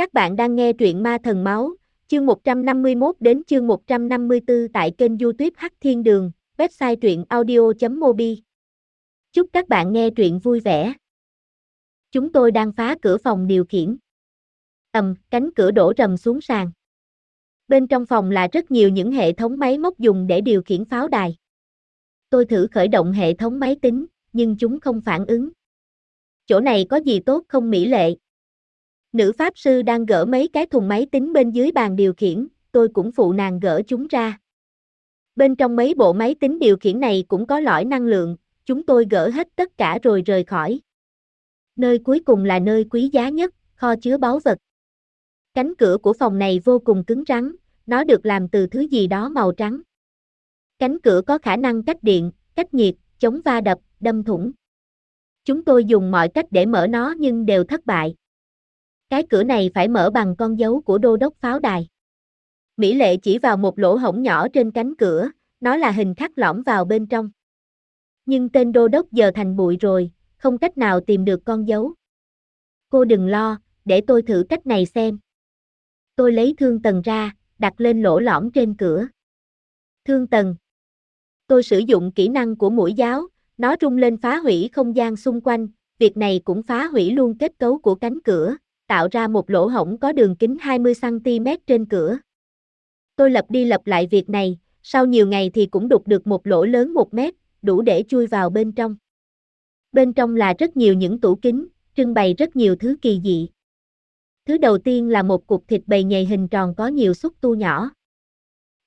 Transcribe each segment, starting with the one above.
Các bạn đang nghe truyện Ma Thần Máu, chương 151 đến chương 154 tại kênh youtube Hắc Thiên Đường, website truyện audio.mobi. Chúc các bạn nghe truyện vui vẻ. Chúng tôi đang phá cửa phòng điều khiển. Ầm, cánh cửa đổ rầm xuống sàn. Bên trong phòng là rất nhiều những hệ thống máy móc dùng để điều khiển pháo đài. Tôi thử khởi động hệ thống máy tính, nhưng chúng không phản ứng. Chỗ này có gì tốt không mỹ lệ? Nữ pháp sư đang gỡ mấy cái thùng máy tính bên dưới bàn điều khiển, tôi cũng phụ nàng gỡ chúng ra. Bên trong mấy bộ máy tính điều khiển này cũng có lõi năng lượng, chúng tôi gỡ hết tất cả rồi rời khỏi. Nơi cuối cùng là nơi quý giá nhất, kho chứa báu vật. Cánh cửa của phòng này vô cùng cứng rắn, nó được làm từ thứ gì đó màu trắng. Cánh cửa có khả năng cách điện, cách nhiệt, chống va đập, đâm thủng. Chúng tôi dùng mọi cách để mở nó nhưng đều thất bại. Cái cửa này phải mở bằng con dấu của đô đốc pháo đài. Mỹ lệ chỉ vào một lỗ hổng nhỏ trên cánh cửa, nó là hình khắc lõm vào bên trong. Nhưng tên đô đốc giờ thành bụi rồi, không cách nào tìm được con dấu. Cô đừng lo, để tôi thử cách này xem. Tôi lấy thương tần ra, đặt lên lỗ lõm trên cửa. Thương tần. Tôi sử dụng kỹ năng của mũi giáo, nó rung lên phá hủy không gian xung quanh, việc này cũng phá hủy luôn kết cấu của cánh cửa, tạo ra một lỗ hổng có đường kính 20cm trên cửa. Tôi lập đi lập lại việc này, sau nhiều ngày thì cũng đục được một lỗ lớn 1 mét, đủ để chui vào bên trong. Bên trong là rất nhiều những tủ kính, trưng bày rất nhiều thứ kỳ dị. Thứ đầu tiên là một cục thịt bầy nhầy hình tròn có nhiều xúc tu nhỏ.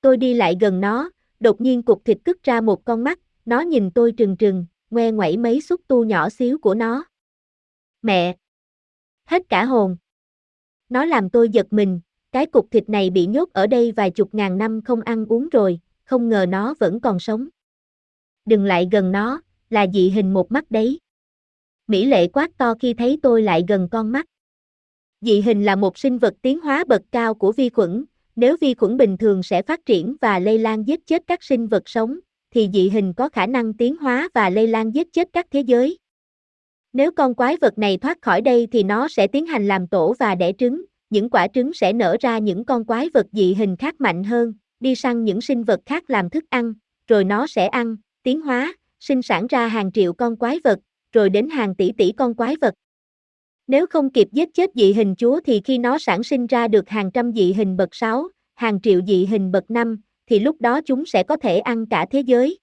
Tôi đi lại gần nó, đột nhiên cục thịt cất ra một con mắt, nó nhìn tôi trừng trừng, ngoe ngoẩy mấy xúc tu nhỏ xíu của nó. Mẹ! Hết cả hồn. Nó làm tôi giật mình, cái cục thịt này bị nhốt ở đây vài chục ngàn năm không ăn uống rồi, không ngờ nó vẫn còn sống. Đừng lại gần nó, là dị hình một mắt đấy. Mỹ lệ quát to khi thấy tôi lại gần con mắt. Dị hình là một sinh vật tiến hóa bậc cao của vi khuẩn, nếu vi khuẩn bình thường sẽ phát triển và lây lan giết chết các sinh vật sống, thì dị hình có khả năng tiến hóa và lây lan giết chết các thế giới. Nếu con quái vật này thoát khỏi đây thì nó sẽ tiến hành làm tổ và đẻ trứng, những quả trứng sẽ nở ra những con quái vật dị hình khác mạnh hơn, đi săn những sinh vật khác làm thức ăn, rồi nó sẽ ăn, tiến hóa, sinh sản ra hàng triệu con quái vật, rồi đến hàng tỷ tỷ con quái vật. Nếu không kịp giết chết dị hình chúa thì khi nó sản sinh ra được hàng trăm dị hình bậc 6, hàng triệu dị hình bậc 5, thì lúc đó chúng sẽ có thể ăn cả thế giới.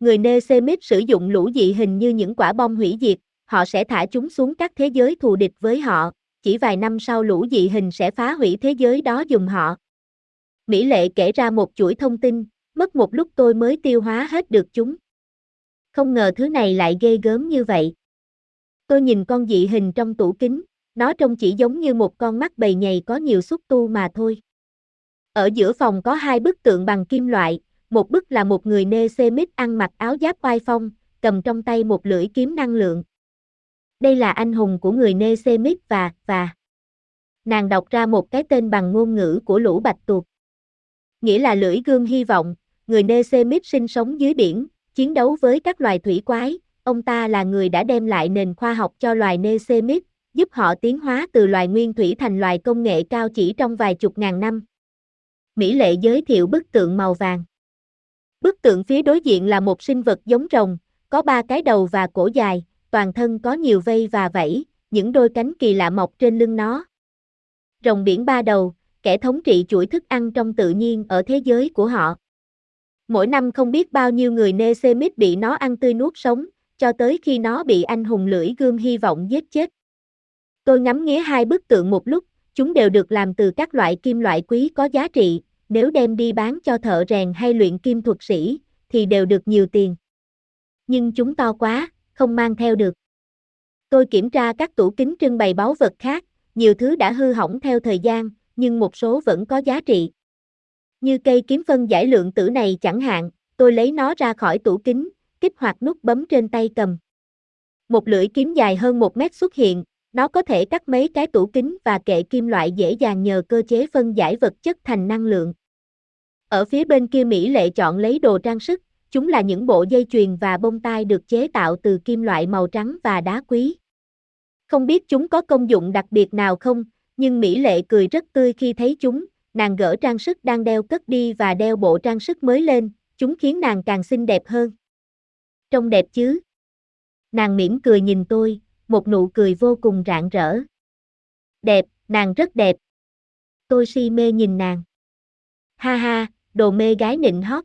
Người Nê Semit sử dụng lũ dị hình như những quả bom hủy diệt, họ sẽ thả chúng xuống các thế giới thù địch với họ, chỉ vài năm sau lũ dị hình sẽ phá hủy thế giới đó dùng họ. Mỹ Lệ kể ra một chuỗi thông tin, mất một lúc tôi mới tiêu hóa hết được chúng. Không ngờ thứ này lại ghê gớm như vậy. Tôi nhìn con dị hình trong tủ kính, nó trông chỉ giống như một con mắt bầy nhầy có nhiều xúc tu mà thôi. Ở giữa phòng có hai bức tượng bằng kim loại, một bức là một người nê Semit ăn mặc áo giáp oai phong, cầm trong tay một lưỡi kiếm năng lượng. Đây là anh hùng của người nê và, và. Nàng đọc ra một cái tên bằng ngôn ngữ của lũ bạch tuộc. Nghĩa là lưỡi gương hy vọng, người nê sinh sống dưới biển, chiến đấu với các loài thủy quái, ông ta là người đã đem lại nền khoa học cho loài nê giúp họ tiến hóa từ loài nguyên thủy thành loài công nghệ cao chỉ trong vài chục ngàn năm. Mỹ Lệ giới thiệu bức tượng màu vàng. Bức tượng phía đối diện là một sinh vật giống rồng, có ba cái đầu và cổ dài, toàn thân có nhiều vây và vảy, những đôi cánh kỳ lạ mọc trên lưng nó. Rồng biển ba đầu, kẻ thống trị chuỗi thức ăn trong tự nhiên ở thế giới của họ. Mỗi năm không biết bao nhiêu người nê bị nó ăn tươi nuốt sống, cho tới khi nó bị anh hùng lưỡi gươm hy vọng giết chết. Tôi ngắm nghía hai bức tượng một lúc, chúng đều được làm từ các loại kim loại quý có giá trị, nếu đem đi bán cho thợ rèn hay luyện kim thuật sĩ, thì đều được nhiều tiền. Nhưng chúng to quá, không mang theo được. Tôi kiểm tra các tủ kính trưng bày báu vật khác, nhiều thứ đã hư hỏng theo thời gian, nhưng một số vẫn có giá trị. Như cây kiếm phân giải lượng tử này chẳng hạn, tôi lấy nó ra khỏi tủ kính, kích hoạt nút bấm trên tay cầm. Một lưỡi kiếm dài hơn một mét xuất hiện, nó có thể cắt mấy cái tủ kính và kệ kim loại dễ dàng nhờ cơ chế phân giải vật chất thành năng lượng. Ở phía bên kia Mỹ lệ chọn lấy đồ trang sức, chúng là những bộ dây chuyền và bông tai được chế tạo từ kim loại màu trắng và đá quý. Không biết chúng có công dụng đặc biệt nào không, Nhưng Mỹ Lệ cười rất tươi khi thấy chúng, nàng gỡ trang sức đang đeo cất đi và đeo bộ trang sức mới lên, chúng khiến nàng càng xinh đẹp hơn. Trông đẹp chứ? Nàng mỉm cười nhìn tôi, một nụ cười vô cùng rạng rỡ. Đẹp, nàng rất đẹp. Tôi si mê nhìn nàng. Ha ha, đồ mê gái nịnh hót.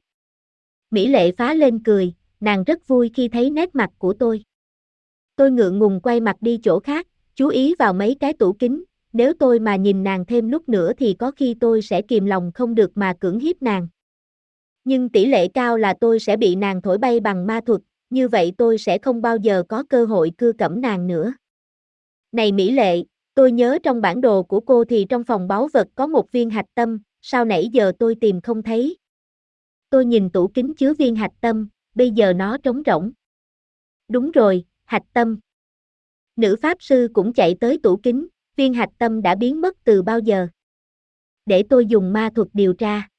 Mỹ lệ phá lên cười, nàng rất vui khi thấy nét mặt của tôi. Tôi ngượng ngùng quay mặt đi chỗ khác, chú ý vào mấy cái tủ kính, nếu tôi mà nhìn nàng thêm lúc nữa thì có khi tôi sẽ kìm lòng không được mà cưỡng hiếp nàng. Nhưng tỷ lệ cao là tôi sẽ bị nàng thổi bay bằng ma thuật, như vậy tôi sẽ không bao giờ có cơ hội cưa cẩm nàng nữa. Này Mỹ Lệ, tôi nhớ trong bản đồ của cô thì trong phòng báu vật có một viên hạch tâm, sao nãy giờ tôi tìm không thấy? Tôi nhìn tủ kính chứa viên hạch tâm, bây giờ nó trống rỗng. Đúng rồi, hạch tâm. Nữ pháp sư cũng chạy tới tủ kính, viên hạch tâm đã biến mất từ bao giờ. Để tôi dùng ma thuật điều tra.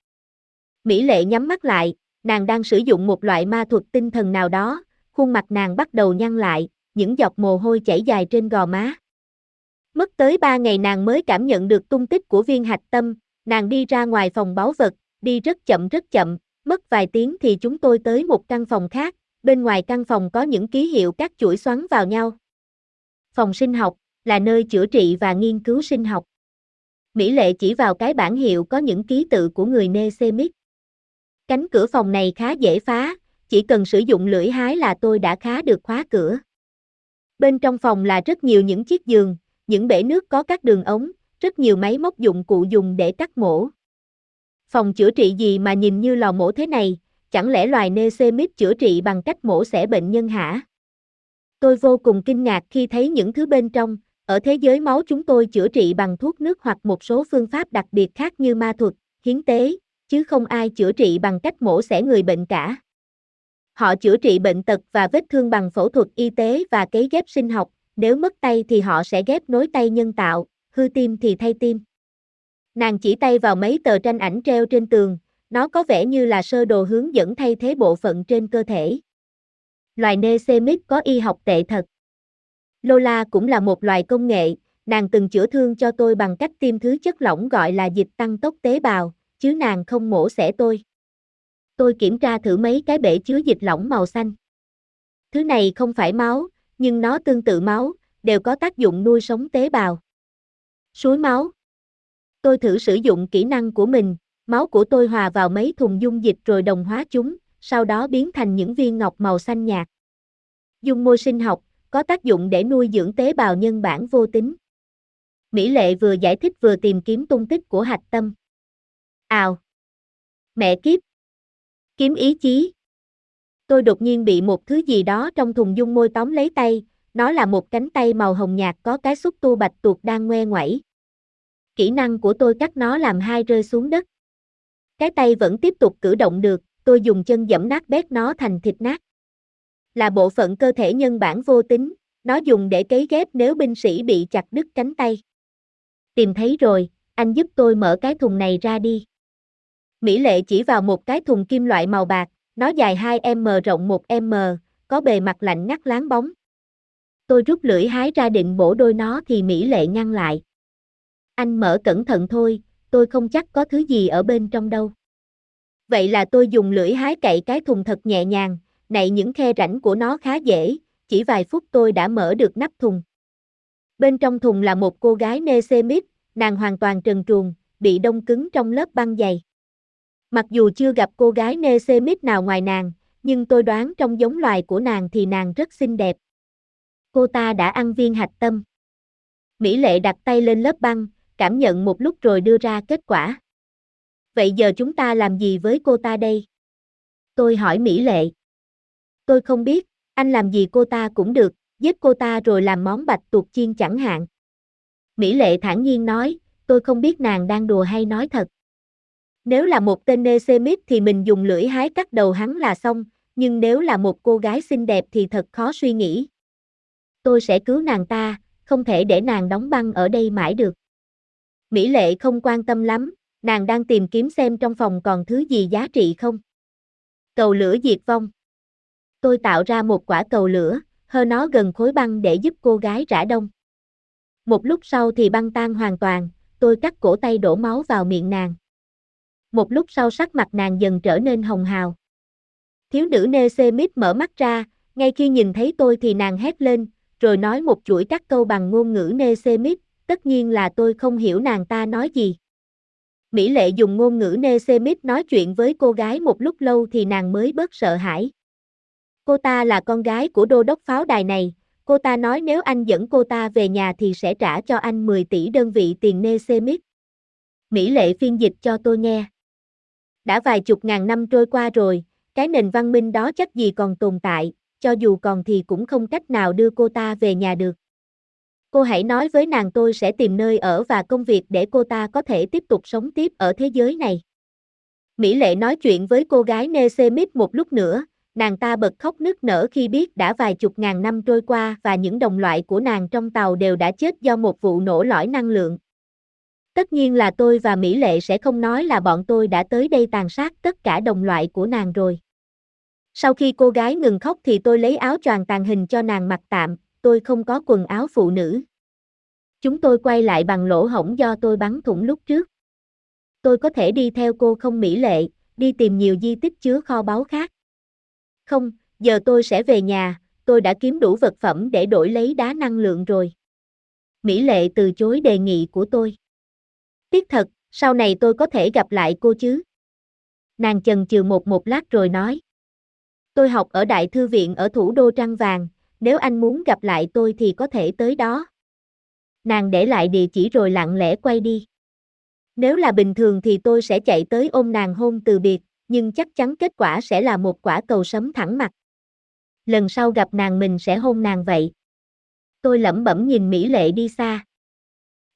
Mỹ lệ nhắm mắt lại, nàng đang sử dụng một loại ma thuật tinh thần nào đó, khuôn mặt nàng bắt đầu nhăn lại, những giọt mồ hôi chảy dài trên gò má. Mất tới ba ngày nàng mới cảm nhận được tung tích của viên hạch tâm, nàng đi ra ngoài phòng báu vật, đi rất chậm rất chậm, mất vài tiếng thì chúng tôi tới một căn phòng khác, bên ngoài căn phòng có những ký hiệu các chuỗi xoắn vào nhau. Phòng sinh học, là nơi chữa trị và nghiên cứu sinh học. Mỹ Lệ chỉ vào cái bản hiệu có những ký tự của người Nesemic. Cánh cửa phòng này khá dễ phá, chỉ cần sử dụng lưỡi hái là tôi đã khá được khóa cửa. Bên trong phòng là rất nhiều những chiếc giường, những bể nước có các đường ống, rất nhiều máy móc dụng cụ dùng để cắt mổ. Phòng chữa trị gì mà nhìn như lò mổ thế này, chẳng lẽ loài Nesemit chữa trị bằng cách mổ xẻ bệnh nhân hả? Tôi vô cùng kinh ngạc khi thấy những thứ bên trong, ở thế giới máu chúng tôi chữa trị bằng thuốc nước hoặc một số phương pháp đặc biệt khác như ma thuật, hiến tế, chứ không ai chữa trị bằng cách mổ xẻ người bệnh cả. Họ chữa trị bệnh tật và vết thương bằng phẫu thuật y tế và cấy ghép sinh học, nếu mất tay thì họ sẽ ghép nối tay nhân tạo, hư tim thì thay tim. Nàng chỉ tay vào mấy tờ tranh ảnh treo trên tường, nó có vẻ như là sơ đồ hướng dẫn thay thế bộ phận trên cơ thể. Loài nê có y học tệ thật. Lola cũng là một loài công nghệ, nàng từng chữa thương cho tôi bằng cách tiêm thứ chất lỏng gọi là dịch tăng tốc tế bào, chứ nàng không mổ xẻ tôi. Tôi kiểm tra thử mấy cái bể chứa dịch lỏng màu xanh. Thứ này không phải máu, nhưng nó tương tự máu, đều có tác dụng nuôi sống tế bào. Suối máu. Tôi thử sử dụng kỹ năng của mình, máu của tôi hòa vào mấy thùng dung dịch rồi đồng hóa chúng, sau đó biến thành những viên ngọc màu xanh nhạt. Dung môi sinh học, có tác dụng để nuôi dưỡng tế bào nhân bản vô tính. Mỹ Lệ vừa giải thích vừa tìm kiếm tung tích của hạch tâm. Ào! Mẹ kiếp! Kiếm ý chí! Tôi đột nhiên bị một thứ gì đó trong thùng dung môi tóm lấy tay, nó là một cánh tay màu hồng nhạt có cái xúc tu bạch tuộc đang ngoe ngoẩy. Kỹ năng của tôi cắt nó làm hai rơi xuống đất. Cái tay vẫn tiếp tục cử động được, tôi dùng chân dẫm nát bét nó thành thịt nát là bộ phận cơ thể nhân bản vô tính, nó dùng để cấy ghép nếu binh sĩ bị chặt đứt cánh tay. Tìm thấy rồi, anh giúp tôi mở cái thùng này ra đi. Mỹ Lệ chỉ vào một cái thùng kim loại màu bạc, nó dài 2m rộng 1m, có bề mặt lạnh ngắt láng bóng. Tôi rút lưỡi hái ra định bổ đôi nó thì Mỹ Lệ ngăn lại. Anh mở cẩn thận thôi, tôi không chắc có thứ gì ở bên trong đâu. Vậy là tôi dùng lưỡi hái cậy cái thùng thật nhẹ nhàng, này những khe rãnh của nó khá dễ, chỉ vài phút tôi đã mở được nắp thùng. Bên trong thùng là một cô gái nê Semit, nàng hoàn toàn trần truồng, bị đông cứng trong lớp băng dày. Mặc dù chưa gặp cô gái nê Semit nào ngoài nàng, nhưng tôi đoán trong giống loài của nàng thì nàng rất xinh đẹp. Cô ta đã ăn viên hạch tâm. Mỹ Lệ đặt tay lên lớp băng, cảm nhận một lúc rồi đưa ra kết quả. Vậy giờ chúng ta làm gì với cô ta đây? Tôi hỏi Mỹ Lệ. Tôi không biết, anh làm gì cô ta cũng được, giết cô ta rồi làm món bạch tuộc chiên chẳng hạn. Mỹ Lệ thản nhiên nói, tôi không biết nàng đang đùa hay nói thật. Nếu là một tên nê Semit thì mình dùng lưỡi hái cắt đầu hắn là xong, nhưng nếu là một cô gái xinh đẹp thì thật khó suy nghĩ. Tôi sẽ cứu nàng ta, không thể để nàng đóng băng ở đây mãi được. Mỹ Lệ không quan tâm lắm, nàng đang tìm kiếm xem trong phòng còn thứ gì giá trị không. Cầu lửa diệt vong tôi tạo ra một quả cầu lửa, hơ nó gần khối băng để giúp cô gái rã đông. Một lúc sau thì băng tan hoàn toàn, tôi cắt cổ tay đổ máu vào miệng nàng. Một lúc sau sắc mặt nàng dần trở nên hồng hào. Thiếu nữ Nê Mít mở mắt ra, ngay khi nhìn thấy tôi thì nàng hét lên, rồi nói một chuỗi các câu bằng ngôn ngữ Nê Mít, tất nhiên là tôi không hiểu nàng ta nói gì. Mỹ Lệ dùng ngôn ngữ Nê nói chuyện với cô gái một lúc lâu thì nàng mới bớt sợ hãi. Cô ta là con gái của đô đốc pháo đài này, cô ta nói nếu anh dẫn cô ta về nhà thì sẽ trả cho anh 10 tỷ đơn vị tiền Nê Mỹ Lệ phiên dịch cho tôi nghe. Đã vài chục ngàn năm trôi qua rồi, cái nền văn minh đó chắc gì còn tồn tại, cho dù còn thì cũng không cách nào đưa cô ta về nhà được. Cô hãy nói với nàng tôi sẽ tìm nơi ở và công việc để cô ta có thể tiếp tục sống tiếp ở thế giới này. Mỹ Lệ nói chuyện với cô gái Nesemit một lúc nữa, nàng ta bật khóc nức nở khi biết đã vài chục ngàn năm trôi qua và những đồng loại của nàng trong tàu đều đã chết do một vụ nổ lõi năng lượng. Tất nhiên là tôi và Mỹ Lệ sẽ không nói là bọn tôi đã tới đây tàn sát tất cả đồng loại của nàng rồi. Sau khi cô gái ngừng khóc thì tôi lấy áo choàng tàn hình cho nàng mặc tạm, tôi không có quần áo phụ nữ. Chúng tôi quay lại bằng lỗ hổng do tôi bắn thủng lúc trước. Tôi có thể đi theo cô không mỹ lệ, đi tìm nhiều di tích chứa kho báu khác. Không, giờ tôi sẽ về nhà, tôi đã kiếm đủ vật phẩm để đổi lấy đá năng lượng rồi. Mỹ lệ từ chối đề nghị của tôi. Tiếc thật, sau này tôi có thể gặp lại cô chứ? Nàng chần chừ một một lát rồi nói. Tôi học ở Đại Thư viện ở thủ đô Trăng Vàng, nếu anh muốn gặp lại tôi thì có thể tới đó. Nàng để lại địa chỉ rồi lặng lẽ quay đi. Nếu là bình thường thì tôi sẽ chạy tới ôm nàng hôn từ biệt, nhưng chắc chắn kết quả sẽ là một quả cầu sấm thẳng mặt. Lần sau gặp nàng mình sẽ hôn nàng vậy. Tôi lẩm bẩm nhìn Mỹ Lệ đi xa.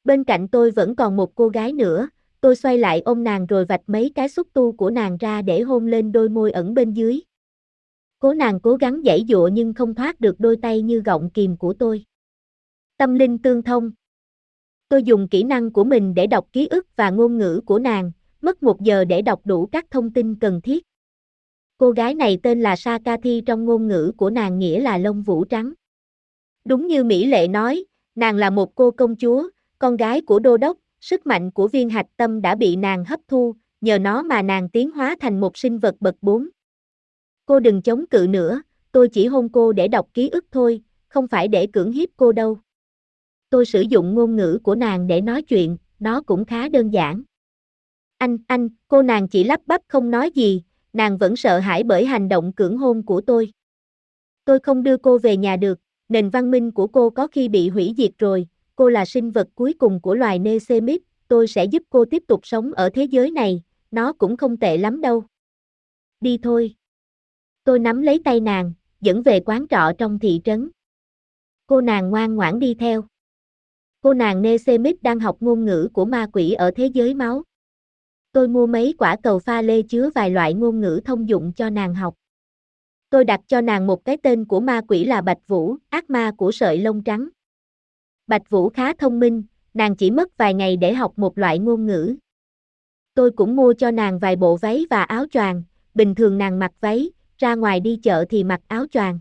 Bên cạnh tôi vẫn còn một cô gái nữa, tôi xoay lại ôm nàng rồi vạch mấy cái xúc tu của nàng ra để hôn lên đôi môi ẩn bên dưới. Cố nàng cố gắng giãy dụa nhưng không thoát được đôi tay như gọng kìm của tôi. Tâm linh tương thông. Tôi dùng kỹ năng của mình để đọc ký ức và ngôn ngữ của nàng, mất một giờ để đọc đủ các thông tin cần thiết. Cô gái này tên là Sakathi trong ngôn ngữ của nàng nghĩa là lông vũ trắng. Đúng như Mỹ Lệ nói, nàng là một cô công chúa, con gái của đô đốc, sức mạnh của viên hạch tâm đã bị nàng hấp thu, nhờ nó mà nàng tiến hóa thành một sinh vật bậc 4. Cô đừng chống cự nữa, tôi chỉ hôn cô để đọc ký ức thôi, không phải để cưỡng hiếp cô đâu. Tôi sử dụng ngôn ngữ của nàng để nói chuyện, nó cũng khá đơn giản. Anh, anh, cô nàng chỉ lắp bắp không nói gì, nàng vẫn sợ hãi bởi hành động cưỡng hôn của tôi. Tôi không đưa cô về nhà được, nền văn minh của cô có khi bị hủy diệt rồi, cô là sinh vật cuối cùng của loài Nesemit, tôi sẽ giúp cô tiếp tục sống ở thế giới này, nó cũng không tệ lắm đâu. Đi thôi. Tôi nắm lấy tay nàng, dẫn về quán trọ trong thị trấn. Cô nàng ngoan ngoãn đi theo. Cô nàng Nesemit đang học ngôn ngữ của ma quỷ ở thế giới máu. Tôi mua mấy quả cầu pha lê chứa vài loại ngôn ngữ thông dụng cho nàng học. Tôi đặt cho nàng một cái tên của ma quỷ là Bạch Vũ, ác ma của sợi lông trắng. Bạch Vũ khá thông minh, nàng chỉ mất vài ngày để học một loại ngôn ngữ. Tôi cũng mua cho nàng vài bộ váy và áo choàng, bình thường nàng mặc váy, ra ngoài đi chợ thì mặc áo choàng.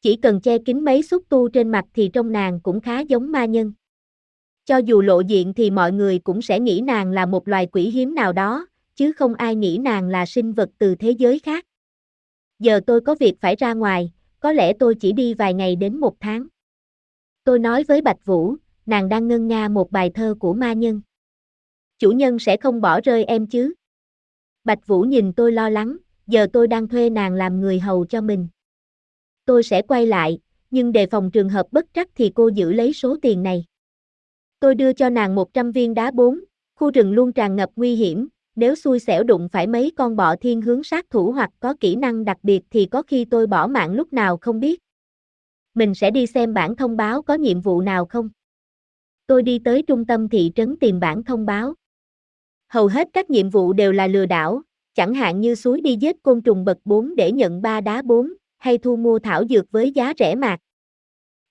Chỉ cần che kín mấy xúc tu trên mặt thì trong nàng cũng khá giống ma nhân. Cho dù lộ diện thì mọi người cũng sẽ nghĩ nàng là một loài quỷ hiếm nào đó, chứ không ai nghĩ nàng là sinh vật từ thế giới khác. Giờ tôi có việc phải ra ngoài, có lẽ tôi chỉ đi vài ngày đến một tháng. Tôi nói với Bạch Vũ, nàng đang ngân nga một bài thơ của ma nhân. Chủ nhân sẽ không bỏ rơi em chứ? Bạch Vũ nhìn tôi lo lắng, giờ tôi đang thuê nàng làm người hầu cho mình. Tôi sẽ quay lại, nhưng đề phòng trường hợp bất trắc thì cô giữ lấy số tiền này. Tôi đưa cho nàng 100 viên đá bốn, khu rừng luôn tràn ngập nguy hiểm, nếu xui xẻo đụng phải mấy con bọ thiên hướng sát thủ hoặc có kỹ năng đặc biệt thì có khi tôi bỏ mạng lúc nào không biết. Mình sẽ đi xem bản thông báo có nhiệm vụ nào không. Tôi đi tới trung tâm thị trấn tìm bản thông báo. Hầu hết các nhiệm vụ đều là lừa đảo, chẳng hạn như suối đi giết côn trùng bậc 4 để nhận 3 đá 4, hay thu mua thảo dược với giá rẻ mạt.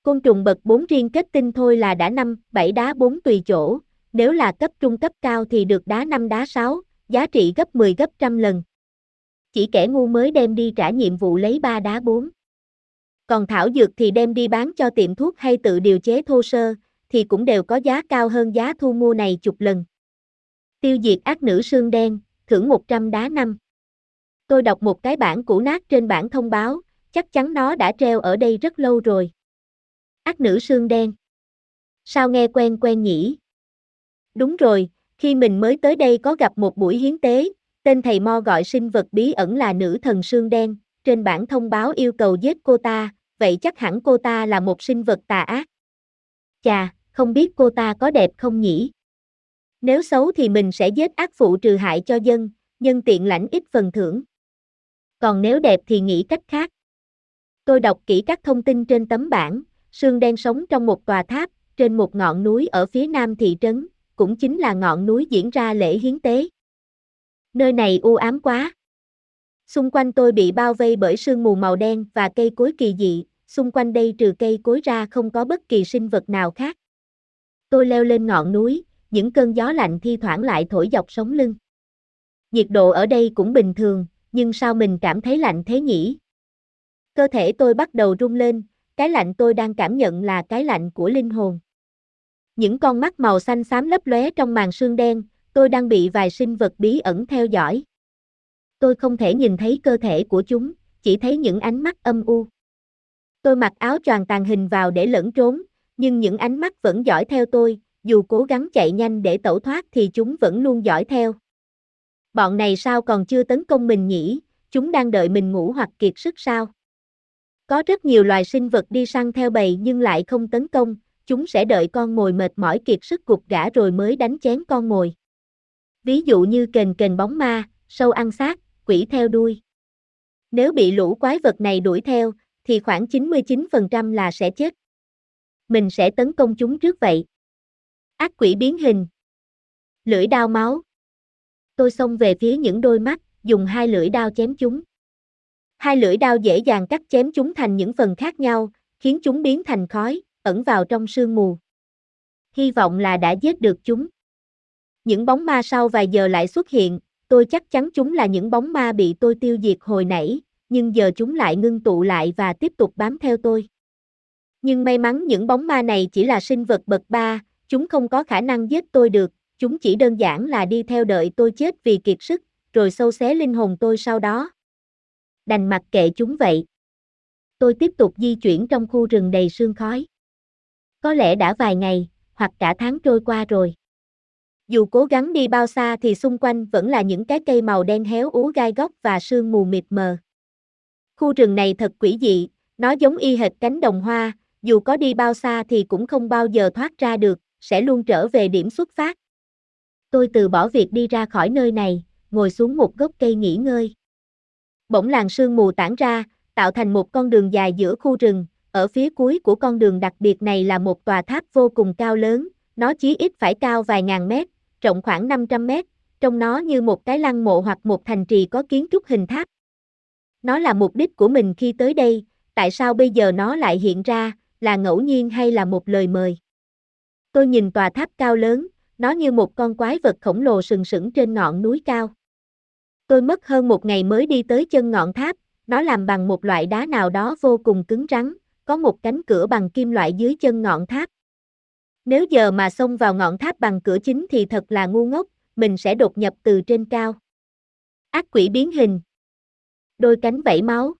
Côn trùng bậc 4 riêng kết tinh thôi là đã 5, 7 đá 4 tùy chỗ, nếu là cấp trung cấp cao thì được đá 5 đá 6, giá trị gấp 10 gấp trăm lần. Chỉ kẻ ngu mới đem đi trả nhiệm vụ lấy 3 đá 4. Còn thảo dược thì đem đi bán cho tiệm thuốc hay tự điều chế thô sơ, thì cũng đều có giá cao hơn giá thu mua này chục lần. Tiêu diệt ác nữ xương đen, thưởng 100 đá năm. Tôi đọc một cái bản cũ nát trên bản thông báo, chắc chắn nó đã treo ở đây rất lâu rồi. Ác nữ xương đen. Sao nghe quen quen nhỉ? Đúng rồi, khi mình mới tới đây có gặp một buổi hiến tế, tên thầy Mo gọi sinh vật bí ẩn là nữ thần xương đen, trên bản thông báo yêu cầu giết cô ta, vậy chắc hẳn cô ta là một sinh vật tà ác. Chà, không biết cô ta có đẹp không nhỉ? Nếu xấu thì mình sẽ giết ác phụ trừ hại cho dân, nhân tiện lãnh ít phần thưởng. Còn nếu đẹp thì nghĩ cách khác. Tôi đọc kỹ các thông tin trên tấm bảng, Sương đen sống trong một tòa tháp, trên một ngọn núi ở phía nam thị trấn, cũng chính là ngọn núi diễn ra lễ hiến tế. Nơi này u ám quá. Xung quanh tôi bị bao vây bởi sương mù màu đen và cây cối kỳ dị, xung quanh đây trừ cây cối ra không có bất kỳ sinh vật nào khác. Tôi leo lên ngọn núi, những cơn gió lạnh thi thoảng lại thổi dọc sống lưng. Nhiệt độ ở đây cũng bình thường, nhưng sao mình cảm thấy lạnh thế nhỉ? Cơ thể tôi bắt đầu rung lên, cái lạnh tôi đang cảm nhận là cái lạnh của linh hồn. Những con mắt màu xanh xám lấp lóe trong màn sương đen, tôi đang bị vài sinh vật bí ẩn theo dõi. Tôi không thể nhìn thấy cơ thể của chúng, chỉ thấy những ánh mắt âm u. Tôi mặc áo choàng tàn hình vào để lẫn trốn, nhưng những ánh mắt vẫn dõi theo tôi, dù cố gắng chạy nhanh để tẩu thoát thì chúng vẫn luôn dõi theo. Bọn này sao còn chưa tấn công mình nhỉ, chúng đang đợi mình ngủ hoặc kiệt sức sao? Có rất nhiều loài sinh vật đi săn theo bầy nhưng lại không tấn công, chúng sẽ đợi con mồi mệt mỏi kiệt sức gục gã rồi mới đánh chén con mồi. Ví dụ như kền kền bóng ma, sâu ăn xác, quỷ theo đuôi. Nếu bị lũ quái vật này đuổi theo, thì khoảng 99% là sẽ chết. Mình sẽ tấn công chúng trước vậy. Ác quỷ biến hình. Lưỡi đao máu. Tôi xông về phía những đôi mắt, dùng hai lưỡi đao chém chúng. Hai lưỡi đao dễ dàng cắt chém chúng thành những phần khác nhau, khiến chúng biến thành khói, ẩn vào trong sương mù. Hy vọng là đã giết được chúng. Những bóng ma sau vài giờ lại xuất hiện, tôi chắc chắn chúng là những bóng ma bị tôi tiêu diệt hồi nãy, nhưng giờ chúng lại ngưng tụ lại và tiếp tục bám theo tôi. Nhưng may mắn những bóng ma này chỉ là sinh vật bậc ba, chúng không có khả năng giết tôi được, chúng chỉ đơn giản là đi theo đợi tôi chết vì kiệt sức, rồi sâu xé linh hồn tôi sau đó. Đành mặc kệ chúng vậy. Tôi tiếp tục di chuyển trong khu rừng đầy sương khói. Có lẽ đã vài ngày, hoặc cả tháng trôi qua rồi. Dù cố gắng đi bao xa thì xung quanh vẫn là những cái cây màu đen héo úa gai góc và sương mù mịt mờ. Khu rừng này thật quỷ dị, nó giống y hệt cánh đồng hoa, dù có đi bao xa thì cũng không bao giờ thoát ra được, sẽ luôn trở về điểm xuất phát. Tôi từ bỏ việc đi ra khỏi nơi này, ngồi xuống một gốc cây nghỉ ngơi. Bỗng làn sương mù tản ra, tạo thành một con đường dài giữa khu rừng, ở phía cuối của con đường đặc biệt này là một tòa tháp vô cùng cao lớn, nó chí ít phải cao vài ngàn mét, rộng khoảng 500 mét, trong nó như một cái lăng mộ hoặc một thành trì có kiến trúc hình tháp. Nó là mục đích của mình khi tới đây, tại sao bây giờ nó lại hiện ra, là ngẫu nhiên hay là một lời mời? Tôi nhìn tòa tháp cao lớn, nó như một con quái vật khổng lồ sừng sững trên ngọn núi cao. Tôi mất hơn một ngày mới đi tới chân ngọn tháp, nó làm bằng một loại đá nào đó vô cùng cứng rắn, có một cánh cửa bằng kim loại dưới chân ngọn tháp. Nếu giờ mà xông vào ngọn tháp bằng cửa chính thì thật là ngu ngốc, mình sẽ đột nhập từ trên cao. Ác quỷ biến hình. Đôi cánh vẫy máu.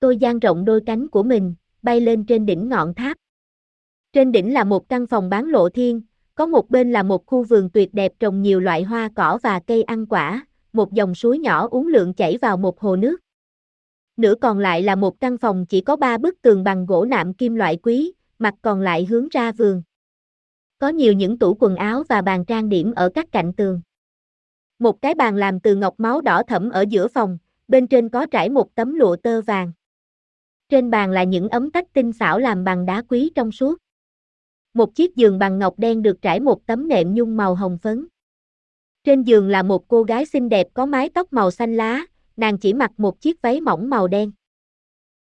Tôi dang rộng đôi cánh của mình, bay lên trên đỉnh ngọn tháp. Trên đỉnh là một căn phòng bán lộ thiên, có một bên là một khu vườn tuyệt đẹp trồng nhiều loại hoa cỏ và cây ăn quả, một dòng suối nhỏ uốn lượn chảy vào một hồ nước. Nửa còn lại là một căn phòng chỉ có ba bức tường bằng gỗ nạm kim loại quý, mặt còn lại hướng ra vườn. Có nhiều những tủ quần áo và bàn trang điểm ở các cạnh tường. Một cái bàn làm từ ngọc máu đỏ thẫm ở giữa phòng, bên trên có trải một tấm lụa tơ vàng. Trên bàn là những ấm tách tinh xảo làm bằng đá quý trong suốt. Một chiếc giường bằng ngọc đen được trải một tấm nệm nhung màu hồng phấn. Trên giường là một cô gái xinh đẹp có mái tóc màu xanh lá, nàng chỉ mặc một chiếc váy mỏng màu đen.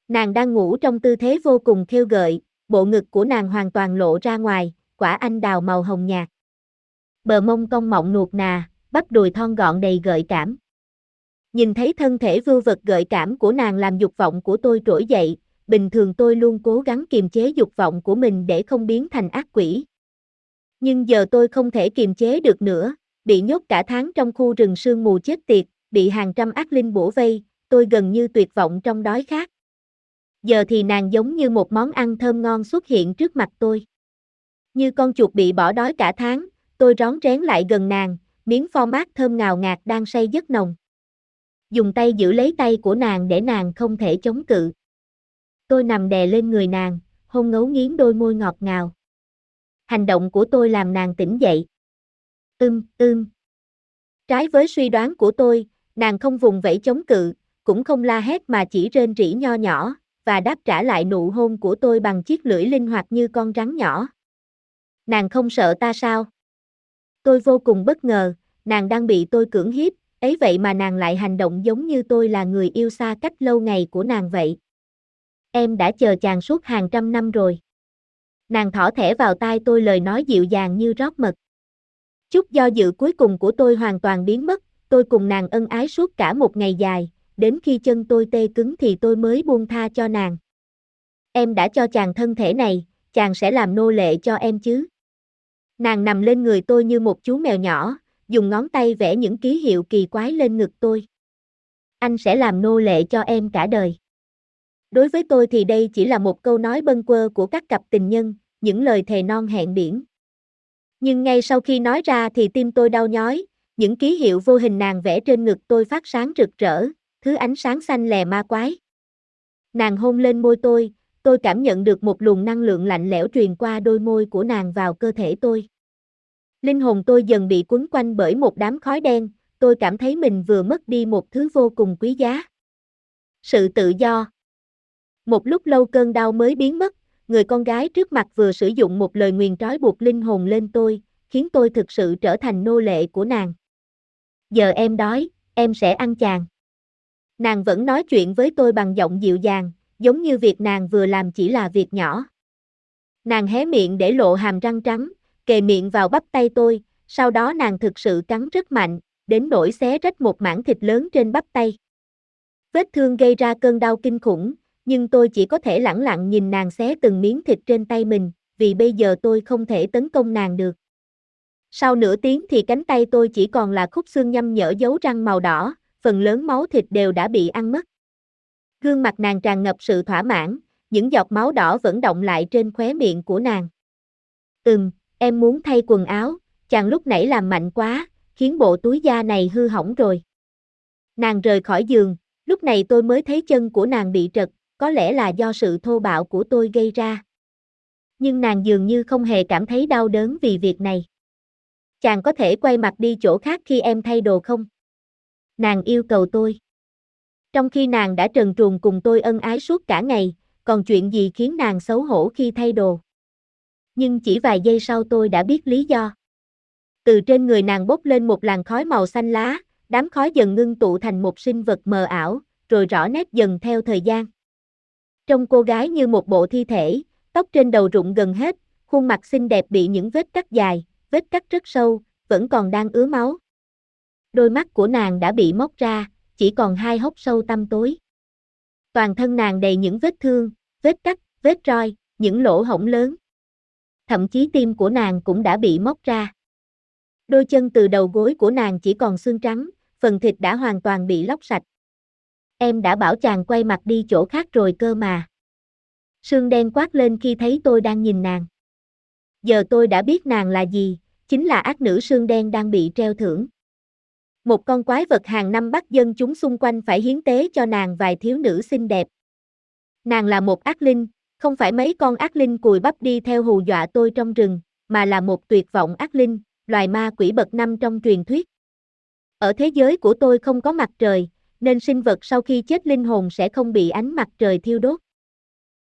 Nàng đang ngủ trong tư thế vô cùng khiêu gợi, bộ ngực của nàng hoàn toàn lộ ra ngoài, quả anh đào màu hồng nhạt. Bờ mông cong mọng nuột nà, bắp đùi thon gọn đầy gợi cảm. Nhìn thấy thân thể vưu vật gợi cảm của nàng làm dục vọng của tôi trỗi dậy, bình thường tôi luôn cố gắng kiềm chế dục vọng của mình để không biến thành ác quỷ. Nhưng giờ tôi không thể kiềm chế được nữa, bị nhốt cả tháng trong khu rừng sương mù chết tiệt, bị hàng trăm ác linh bổ vây, tôi gần như tuyệt vọng trong đói khát. Giờ thì nàng giống như một món ăn thơm ngon xuất hiện trước mặt tôi. Như con chuột bị bỏ đói cả tháng, tôi rón rén lại gần nàng, miếng pho mát thơm ngào ngạt đang say giấc nồng. Dùng tay giữ lấy tay của nàng để nàng không thể chống cự. Tôi nằm đè lên người nàng, hôn ngấu nghiến đôi môi ngọt ngào. Hành động của tôi làm nàng tỉnh dậy. Ưm, ưm. Trái với suy đoán của tôi, nàng không vùng vẫy chống cự, cũng không la hét mà chỉ rên rỉ nho nhỏ, và đáp trả lại nụ hôn của tôi bằng chiếc lưỡi linh hoạt như con rắn nhỏ. Nàng không sợ ta sao? Tôi vô cùng bất ngờ, nàng đang bị tôi cưỡng hiếp, ấy vậy mà nàng lại hành động giống như tôi là người yêu xa cách lâu ngày của nàng vậy. Em đã chờ chàng suốt hàng trăm năm rồi. Nàng thỏ thẻ vào tai tôi lời nói dịu dàng như rót mật. Chút do dự cuối cùng của tôi hoàn toàn biến mất, tôi cùng nàng ân ái suốt cả một ngày dài, đến khi chân tôi tê cứng thì tôi mới buông tha cho nàng. Em đã cho chàng thân thể này, chàng sẽ làm nô lệ cho em chứ. Nàng nằm lên người tôi như một chú mèo nhỏ, dùng ngón tay vẽ những ký hiệu kỳ quái lên ngực tôi. Anh sẽ làm nô lệ cho em cả đời. Đối với tôi thì đây chỉ là một câu nói bâng quơ của các cặp tình nhân, những lời thề non hẹn biển. Nhưng ngay sau khi nói ra thì tim tôi đau nhói, những ký hiệu vô hình nàng vẽ trên ngực tôi phát sáng rực rỡ, thứ ánh sáng xanh lè ma quái. Nàng hôn lên môi tôi, tôi cảm nhận được một luồng năng lượng lạnh lẽo truyền qua đôi môi của nàng vào cơ thể tôi. Linh hồn tôi dần bị quấn quanh bởi một đám khói đen, tôi cảm thấy mình vừa mất đi một thứ vô cùng quý giá. Sự tự do. Một lúc lâu cơn đau mới biến mất, người con gái trước mặt vừa sử dụng một lời nguyền trói buộc linh hồn lên tôi, khiến tôi thực sự trở thành nô lệ của nàng. Giờ em đói, em sẽ ăn chàng. Nàng vẫn nói chuyện với tôi bằng giọng dịu dàng, giống như việc nàng vừa làm chỉ là việc nhỏ. Nàng hé miệng để lộ hàm răng trắng, kề miệng vào bắp tay tôi, sau đó nàng thực sự cắn rất mạnh, đến nỗi xé rách một mảng thịt lớn trên bắp tay. Vết thương gây ra cơn đau kinh khủng, nhưng tôi chỉ có thể lẳng lặng nhìn nàng xé từng miếng thịt trên tay mình, vì bây giờ tôi không thể tấn công nàng được. Sau nửa tiếng thì cánh tay tôi chỉ còn là khúc xương nhăm nhở dấu răng màu đỏ, phần lớn máu thịt đều đã bị ăn mất. Gương mặt nàng tràn ngập sự thỏa mãn, những giọt máu đỏ vẫn động lại trên khóe miệng của nàng. Ừm, em muốn thay quần áo, chàng lúc nãy làm mạnh quá, khiến bộ túi da này hư hỏng rồi. Nàng rời khỏi giường, lúc này tôi mới thấy chân của nàng bị trật, có lẽ là do sự thô bạo của tôi gây ra. Nhưng nàng dường như không hề cảm thấy đau đớn vì việc này. Chàng có thể quay mặt đi chỗ khác khi em thay đồ không? Nàng yêu cầu tôi. Trong khi nàng đã trần truồng cùng tôi ân ái suốt cả ngày, còn chuyện gì khiến nàng xấu hổ khi thay đồ? Nhưng chỉ vài giây sau tôi đã biết lý do. Từ trên người nàng bốc lên một làn khói màu xanh lá, đám khói dần ngưng tụ thành một sinh vật mờ ảo, rồi rõ nét dần theo thời gian. Trong cô gái như một bộ thi thể, tóc trên đầu rụng gần hết, khuôn mặt xinh đẹp bị những vết cắt dài, vết cắt rất sâu, vẫn còn đang ứa máu. Đôi mắt của nàng đã bị móc ra, chỉ còn hai hốc sâu tăm tối. Toàn thân nàng đầy những vết thương, vết cắt, vết roi, những lỗ hổng lớn. Thậm chí tim của nàng cũng đã bị móc ra. Đôi chân từ đầu gối của nàng chỉ còn xương trắng, phần thịt đã hoàn toàn bị lóc sạch. Em đã bảo chàng quay mặt đi chỗ khác rồi cơ mà. Sương đen quát lên khi thấy tôi đang nhìn nàng. Giờ tôi đã biết nàng là gì, chính là ác nữ sương đen đang bị treo thưởng. Một con quái vật hàng năm bắt dân chúng xung quanh phải hiến tế cho nàng vài thiếu nữ xinh đẹp. Nàng là một ác linh, không phải mấy con ác linh cùi bắp đi theo hù dọa tôi trong rừng, mà là một tuyệt vọng ác linh, loài ma quỷ bậc năm trong truyền thuyết. Ở thế giới của tôi không có mặt trời, nên sinh vật sau khi chết linh hồn sẽ không bị ánh mặt trời thiêu đốt.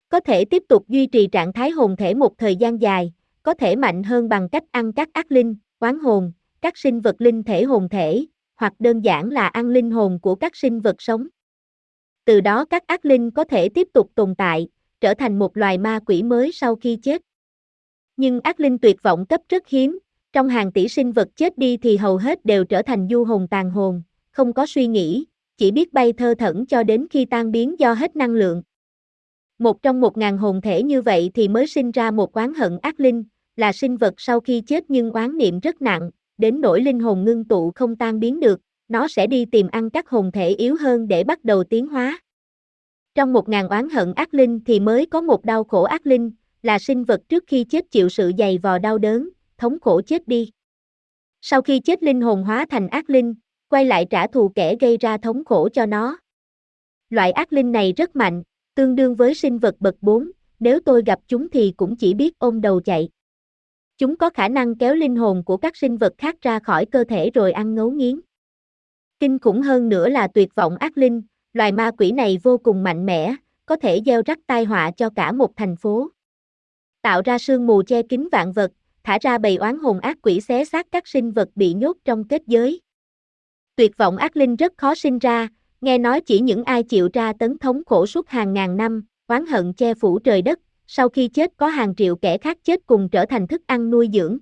Có thể tiếp tục duy trì trạng thái hồn thể một thời gian dài, có thể mạnh hơn bằng cách ăn các ác linh, oán hồn, các sinh vật linh thể hồn thể, hoặc đơn giản là ăn linh hồn của các sinh vật sống. Từ đó các ác linh có thể tiếp tục tồn tại, trở thành một loài ma quỷ mới sau khi chết. Nhưng ác linh tuyệt vọng cấp rất hiếm, trong hàng tỷ sinh vật chết đi thì hầu hết đều trở thành du hồn tàn hồn, không có suy nghĩ, chỉ biết bay thơ thẩn cho đến khi tan biến do hết năng lượng. Một trong một ngàn hồn thể như vậy thì mới sinh ra một oán hận ác linh, là sinh vật sau khi chết nhưng oán niệm rất nặng, đến nỗi linh hồn ngưng tụ không tan biến được, nó sẽ đi tìm ăn các hồn thể yếu hơn để bắt đầu tiến hóa. Trong một ngàn oán hận ác linh thì mới có một đau khổ ác linh, là sinh vật trước khi chết chịu sự dày vò đau đớn, thống khổ chết đi. Sau khi chết linh hồn hóa thành ác linh, quay lại trả thù kẻ gây ra thống khổ cho nó. Loại ác linh này rất mạnh, tương đương với sinh vật bậc 4, nếu tôi gặp chúng thì cũng chỉ biết ôm đầu chạy. Chúng có khả năng kéo linh hồn của các sinh vật khác ra khỏi cơ thể rồi ăn ngấu nghiến. Kinh khủng hơn nữa là tuyệt vọng ác linh, loài ma quỷ này vô cùng mạnh mẽ, có thể gieo rắc tai họa cho cả một thành phố. Tạo ra sương mù che kín vạn vật, thả ra bầy oán hồn ác quỷ xé xác các sinh vật bị nhốt trong kết giới. Tuyệt vọng ác linh rất khó sinh ra, nghe nói chỉ những ai chịu ra tấn thống khổ suốt hàng ngàn năm, oán hận che phủ trời đất, sau khi chết có hàng triệu kẻ khác chết cùng trở thành thức ăn nuôi dưỡng,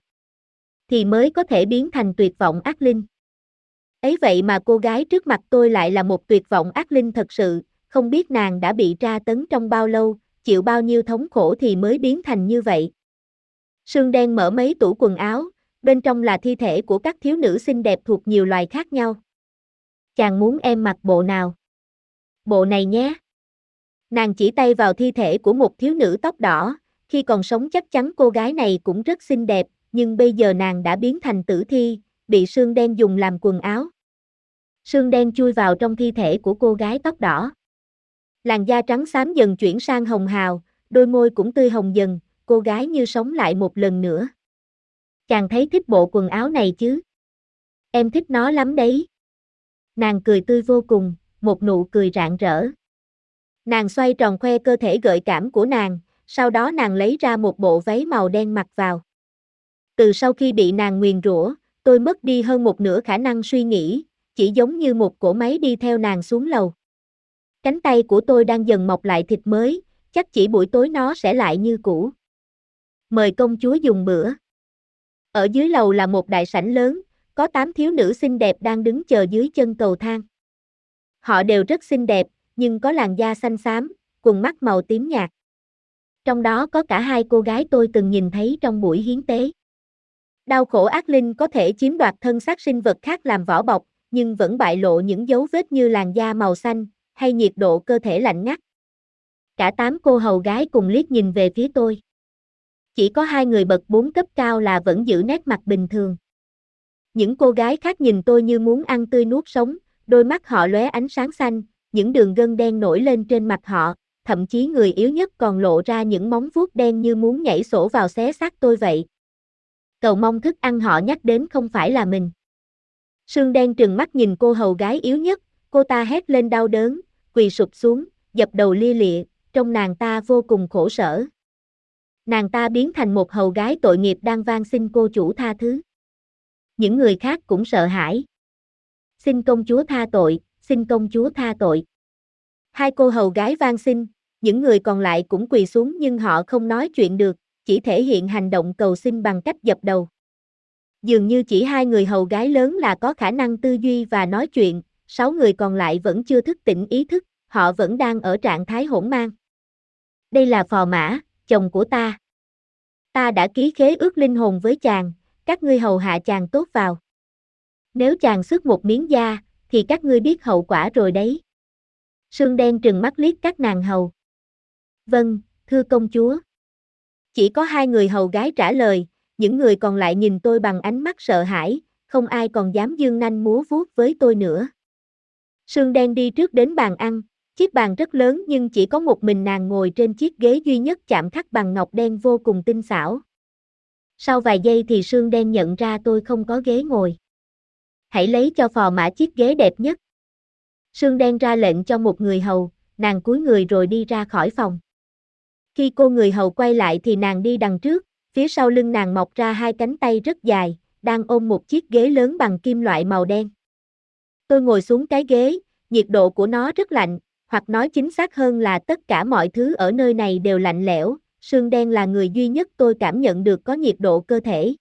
thì mới có thể biến thành tuyệt vọng ác linh. Ấy vậy mà cô gái trước mặt tôi lại là một tuyệt vọng ác linh thật sự, không biết nàng đã bị tra tấn trong bao lâu, chịu bao nhiêu thống khổ thì mới biến thành như vậy. Sương đen mở mấy tủ quần áo, bên trong là thi thể của các thiếu nữ xinh đẹp thuộc nhiều loài khác nhau. Chàng muốn em mặc bộ nào? Bộ này nhé. Nàng chỉ tay vào thi thể của một thiếu nữ tóc đỏ, khi còn sống chắc chắn cô gái này cũng rất xinh đẹp, nhưng bây giờ nàng đã biến thành tử thi, bị sương đen dùng làm quần áo. Sương đen chui vào trong thi thể của cô gái tóc đỏ. Làn da trắng xám dần chuyển sang hồng hào, đôi môi cũng tươi hồng dần, cô gái như sống lại một lần nữa. Chàng thấy thích bộ quần áo này chứ? Em thích nó lắm đấy. Nàng cười tươi vô cùng, một nụ cười rạng rỡ. Nàng xoay tròn khoe cơ thể gợi cảm của nàng, sau đó nàng lấy ra một bộ váy màu đen mặc vào. Từ sau khi bị nàng nguyền rủa, tôi mất đi hơn một nửa khả năng suy nghĩ, chỉ giống như một cỗ máy đi theo nàng xuống lầu. Cánh tay của tôi đang dần mọc lại thịt mới, chắc chỉ buổi tối nó sẽ lại như cũ. Mời công chúa dùng bữa. Ở dưới lầu là một đại sảnh lớn, có tám thiếu nữ xinh đẹp đang đứng chờ dưới chân cầu thang. Họ đều rất xinh đẹp, nhưng có làn da xanh xám, quần mắt màu tím nhạt. Trong đó có cả hai cô gái tôi từng nhìn thấy trong buổi hiến tế. Đau khổ ác linh có thể chiếm đoạt thân xác sinh vật khác làm vỏ bọc, nhưng vẫn bại lộ những dấu vết như làn da màu xanh, hay nhiệt độ cơ thể lạnh ngắt. Cả tám cô hầu gái cùng liếc nhìn về phía tôi. Chỉ có hai người bậc bốn cấp cao là vẫn giữ nét mặt bình thường. Những cô gái khác nhìn tôi như muốn ăn tươi nuốt sống, đôi mắt họ lóe ánh sáng xanh, những đường gân đen nổi lên trên mặt họ, thậm chí người yếu nhất còn lộ ra những móng vuốt đen như muốn nhảy sổ vào xé xác tôi vậy. Cầu mong thức ăn họ nhắc đến không phải là mình. Sương đen trừng mắt nhìn cô hầu gái yếu nhất, cô ta hét lên đau đớn, quỳ sụp xuống, dập đầu lia lịa, trong nàng ta vô cùng khổ sở. Nàng ta biến thành một hầu gái tội nghiệp đang van xin cô chủ tha thứ. Những người khác cũng sợ hãi. Xin công chúa tha tội, xin công chúa tha tội. Hai cô hầu gái van xin, những người còn lại cũng quỳ xuống nhưng họ không nói chuyện được, chỉ thể hiện hành động cầu xin bằng cách dập đầu. Dường như chỉ hai người hầu gái lớn là có khả năng tư duy và nói chuyện, sáu người còn lại vẫn chưa thức tỉnh ý thức, họ vẫn đang ở trạng thái hỗn mang. Đây là phò mã, chồng của ta. Ta đã ký khế ước linh hồn với chàng, các ngươi hầu hạ chàng tốt vào. Nếu chàng xuất một miếng da, thì các ngươi biết hậu quả rồi đấy. Sương đen trừng mắt liếc các nàng hầu. Vâng, thưa công chúa. Chỉ có hai người hầu gái trả lời, những người còn lại nhìn tôi bằng ánh mắt sợ hãi, không ai còn dám dương nanh múa vuốt với tôi nữa. Sương đen đi trước đến bàn ăn, chiếc bàn rất lớn nhưng chỉ có một mình nàng ngồi trên chiếc ghế duy nhất chạm khắc bằng ngọc đen vô cùng tinh xảo. Sau vài giây thì Sương đen nhận ra tôi không có ghế ngồi. Hãy lấy cho phò mã chiếc ghế đẹp nhất. Sương đen ra lệnh cho một người hầu, nàng cúi người rồi đi ra khỏi phòng. Khi cô người hầu quay lại thì nàng đi đằng trước, phía sau lưng nàng mọc ra hai cánh tay rất dài, đang ôm một chiếc ghế lớn bằng kim loại màu đen. Tôi ngồi xuống cái ghế, nhiệt độ của nó rất lạnh, hoặc nói chính xác hơn là tất cả mọi thứ ở nơi này đều lạnh lẽo, sương đen là người duy nhất tôi cảm nhận được có nhiệt độ cơ thể.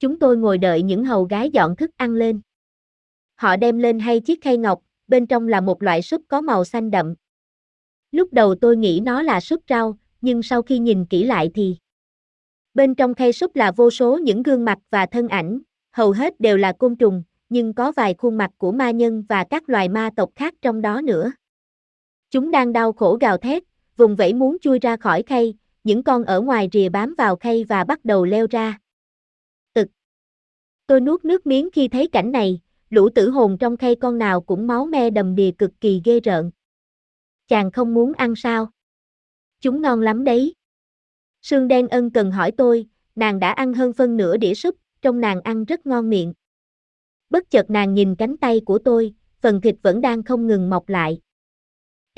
Chúng tôi ngồi đợi những hầu gái dọn thức ăn lên. Họ đem lên hai chiếc khay ngọc, bên trong là một loại súp có màu xanh đậm. Lúc đầu tôi nghĩ nó là súp rau, nhưng sau khi nhìn kỹ lại thì bên trong khay súp là vô số những gương mặt và thân ảnh, hầu hết đều là côn trùng, nhưng có vài khuôn mặt của ma nhân và các loài ma tộc khác trong đó nữa. Chúng đang đau khổ gào thét, vùng vẫy muốn chui ra khỏi khay, những con ở ngoài rìa bám vào khay và bắt đầu leo ra. Ực. Tôi nuốt nước miếng khi thấy cảnh này, lũ tử hồn trong khay con nào cũng máu me đầm đìa cực kỳ ghê rợn. Chàng không muốn ăn sao? Chúng ngon lắm đấy. Sương đen ân cần hỏi tôi, nàng đã ăn hơn phân nửa đĩa súp, trong nàng ăn rất ngon miệng. Bất chợt nàng nhìn cánh tay của tôi, phần thịt vẫn đang không ngừng mọc lại.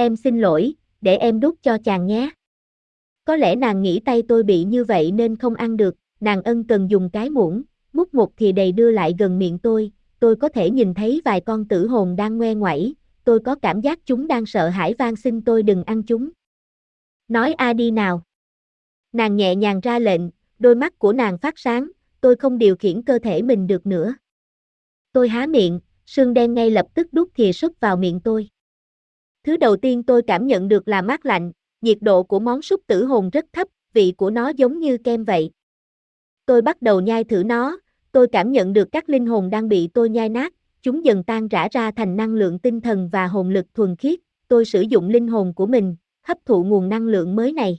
Em xin lỗi, để em đút cho chàng nhé. Có lẽ nàng nghĩ tay tôi bị như vậy nên không ăn được, nàng ân cần dùng cái muỗng, múc một thì đầy đưa lại gần miệng tôi, tôi có thể nhìn thấy vài con tử hồn đang ngoe ngoẩy, tôi có cảm giác chúng đang sợ hãi van xin tôi đừng ăn chúng. Nói a đi nào. Nàng nhẹ nhàng ra lệnh, đôi mắt của nàng phát sáng, tôi không điều khiển cơ thể mình được nữa. Tôi há miệng, sương đen ngay lập tức đút thìa súc vào miệng tôi. Thứ đầu tiên tôi cảm nhận được là mát lạnh, nhiệt độ của món súp tử hồn rất thấp, vị của nó giống như kem vậy. Tôi bắt đầu nhai thử nó, tôi cảm nhận được các linh hồn đang bị tôi nhai nát, chúng dần tan rã ra thành năng lượng tinh thần và hồn lực thuần khiết, tôi sử dụng linh hồn của mình, hấp thụ nguồn năng lượng mới này.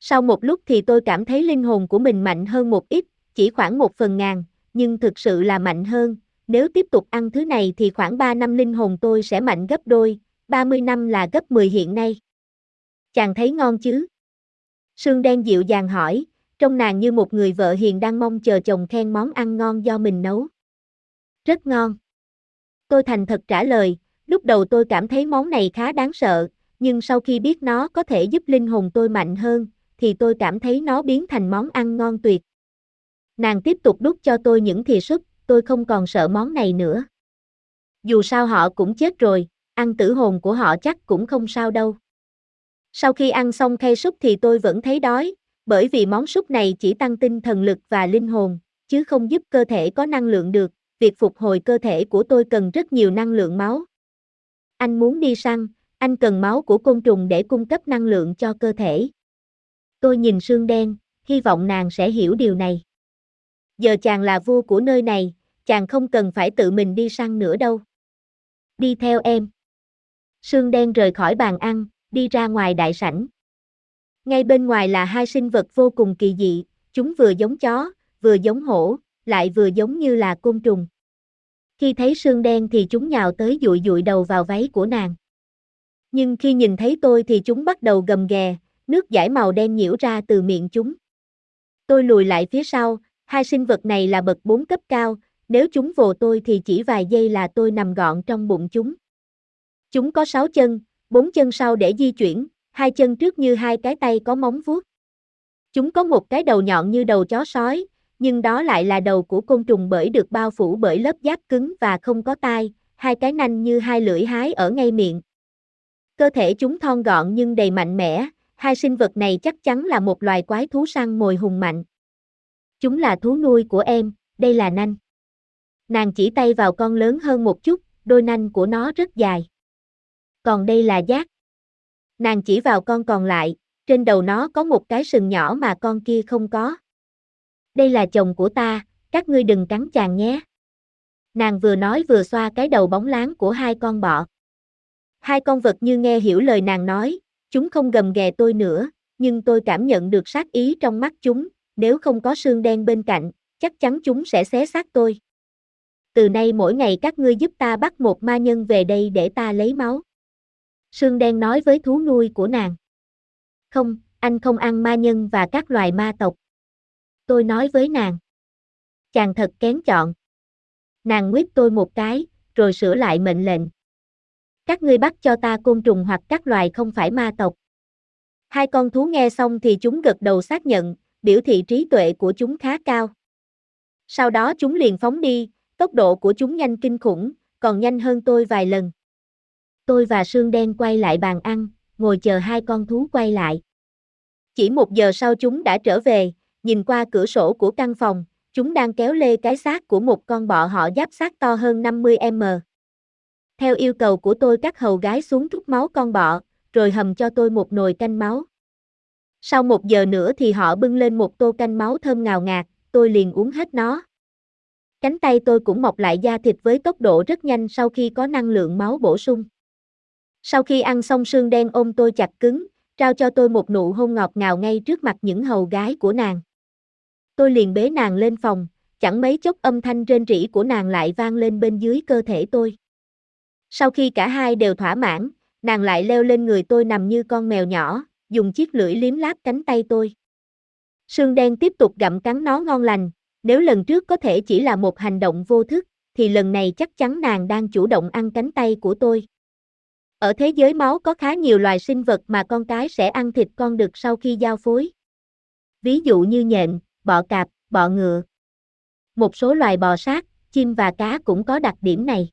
Sau một lúc thì tôi cảm thấy linh hồn của mình mạnh hơn một ít, chỉ khoảng một phần ngàn, nhưng thực sự là mạnh hơn, nếu tiếp tục ăn thứ này thì khoảng 3 năm linh hồn tôi sẽ mạnh gấp đôi, 30 năm là gấp 10 hiện nay. Chàng thấy ngon chứ? Sương đen dịu dàng hỏi, trông nàng như một người vợ hiền đang mong chờ chồng khen món ăn ngon do mình nấu. Rất ngon. Tôi thành thật trả lời, lúc đầu tôi cảm thấy món này khá đáng sợ, nhưng sau khi biết nó có thể giúp linh hồn tôi mạnh hơn, thì tôi cảm thấy nó biến thành món ăn ngon tuyệt. Nàng tiếp tục đút cho tôi những thìa súp, tôi không còn sợ món này nữa. Dù sao họ cũng chết rồi, ăn tử hồn của họ chắc cũng không sao đâu. Sau khi ăn xong khay súp thì tôi vẫn thấy đói, bởi vì món súp này chỉ tăng tinh thần lực và linh hồn, chứ không giúp cơ thể có năng lượng được, việc phục hồi cơ thể của tôi cần rất nhiều năng lượng máu. Anh muốn đi săn, anh cần máu của côn trùng để cung cấp năng lượng cho cơ thể. Tôi nhìn sương đen, hy vọng nàng sẽ hiểu điều này. Giờ chàng là vua của nơi này, chàng không cần phải tự mình đi săn nữa đâu. Đi theo em. Sương đen rời khỏi bàn ăn, đi ra ngoài đại sảnh. Ngay bên ngoài là hai sinh vật vô cùng kỳ dị, chúng vừa giống chó, vừa giống hổ, lại vừa giống như là côn trùng. Khi thấy sương đen thì chúng nhào tới dụi dụi đầu vào váy của nàng. Nhưng khi nhìn thấy tôi thì chúng bắt đầu gầm ghè, nước giải màu đen nhiễu ra từ miệng chúng. Tôi lùi lại phía sau, hai sinh vật này là bậc 4 cấp cao, nếu chúng vồ tôi thì chỉ vài giây là tôi nằm gọn trong bụng chúng. Chúng có 6 chân, 4 chân sau để di chuyển, hai chân trước như hai cái tay có móng vuốt. Chúng có một cái đầu nhọn như đầu chó sói, nhưng đó lại là đầu của côn trùng bởi được bao phủ bởi lớp giáp cứng và không có tai, hai cái nanh như hai lưỡi hái ở ngay miệng. Cơ thể chúng thon gọn nhưng đầy mạnh mẽ, hai sinh vật này chắc chắn là một loài quái thú săn mồi hùng mạnh. Chúng là thú nuôi của em, đây là nanh. Nàng chỉ tay vào con lớn hơn một chút, đôi nanh của nó rất dài. Còn đây là giác. Nàng chỉ vào con còn lại, trên đầu nó có một cái sừng nhỏ mà con kia không có. Đây là chồng của ta, các ngươi đừng cắn chàng nhé. Nàng vừa nói vừa xoa cái đầu bóng láng của hai con bọ. Hai con vật như nghe hiểu lời nàng nói, chúng không gầm ghè tôi nữa, nhưng tôi cảm nhận được sát ý trong mắt chúng, nếu không có xương đen bên cạnh, chắc chắn chúng sẽ xé xác tôi. Từ nay mỗi ngày các ngươi giúp ta bắt một ma nhân về đây để ta lấy máu. Sương đen nói với thú nuôi của nàng. Không, anh không ăn ma nhân và các loài ma tộc. Tôi nói với nàng. Chàng thật kén chọn. Nàng nguyết tôi một cái, rồi sửa lại mệnh lệnh. Các ngươi bắt cho ta côn trùng hoặc các loài không phải ma tộc. Hai con thú nghe xong thì chúng gật đầu xác nhận, biểu thị trí tuệ của chúng khá cao. Sau đó chúng liền phóng đi, tốc độ của chúng nhanh kinh khủng, còn nhanh hơn tôi vài lần. Tôi và Sương Đen quay lại bàn ăn, ngồi chờ hai con thú quay lại. Chỉ một giờ sau chúng đã trở về, nhìn qua cửa sổ của căn phòng, chúng đang kéo lê cái xác của một con bọ họ giáp xác to hơn 50m. Theo yêu cầu của tôi các hầu gái xuống rút máu con bọ, rồi hầm cho tôi một nồi canh máu. Sau một giờ nữa thì họ bưng lên một tô canh máu thơm ngào ngạt, tôi liền uống hết nó. Cánh tay tôi cũng mọc lại da thịt với tốc độ rất nhanh sau khi có năng lượng máu bổ sung. Sau khi ăn xong sương đen ôm tôi chặt cứng, trao cho tôi một nụ hôn ngọt ngào ngay trước mặt những hầu gái của nàng. Tôi liền bế nàng lên phòng, chẳng mấy chốc âm thanh rên rỉ của nàng lại vang lên bên dưới cơ thể tôi. Sau khi cả hai đều thỏa mãn, nàng lại leo lên người tôi nằm như con mèo nhỏ, dùng chiếc lưỡi liếm láp cánh tay tôi. Sương đen tiếp tục gặm cắn nó ngon lành, nếu lần trước có thể chỉ là một hành động vô thức, thì lần này chắc chắn nàng đang chủ động ăn cánh tay của tôi. Ở thế giới máu có khá nhiều loài sinh vật mà con cái sẽ ăn thịt con đực sau khi giao phối. Ví dụ như nhện, bọ cạp, bọ ngựa. Một số loài bò sát, chim và cá cũng có đặc điểm này.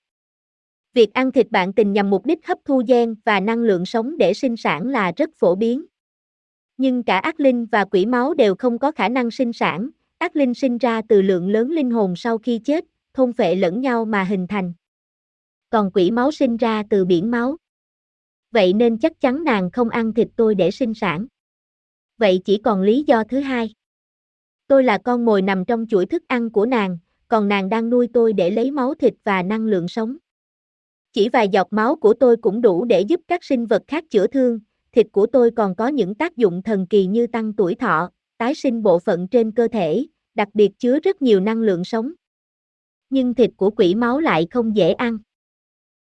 Việc ăn thịt bạn tình nhằm mục đích hấp thu gen và năng lượng sống để sinh sản là rất phổ biến. Nhưng cả ác linh và quỷ máu đều không có khả năng sinh sản, ác linh sinh ra từ lượng lớn linh hồn sau khi chết, thôn phệ lẫn nhau mà hình thành. Còn quỷ máu sinh ra từ biển máu. Vậy nên chắc chắn nàng không ăn thịt tôi để sinh sản. Vậy chỉ còn lý do thứ hai. Tôi là con mồi nằm trong chuỗi thức ăn của nàng, còn nàng đang nuôi tôi để lấy máu thịt và năng lượng sống. Chỉ vài giọt máu của tôi cũng đủ để giúp các sinh vật khác chữa thương, thịt của tôi còn có những tác dụng thần kỳ như tăng tuổi thọ, tái sinh bộ phận trên cơ thể, đặc biệt chứa rất nhiều năng lượng sống. Nhưng thịt của quỷ máu lại không dễ ăn.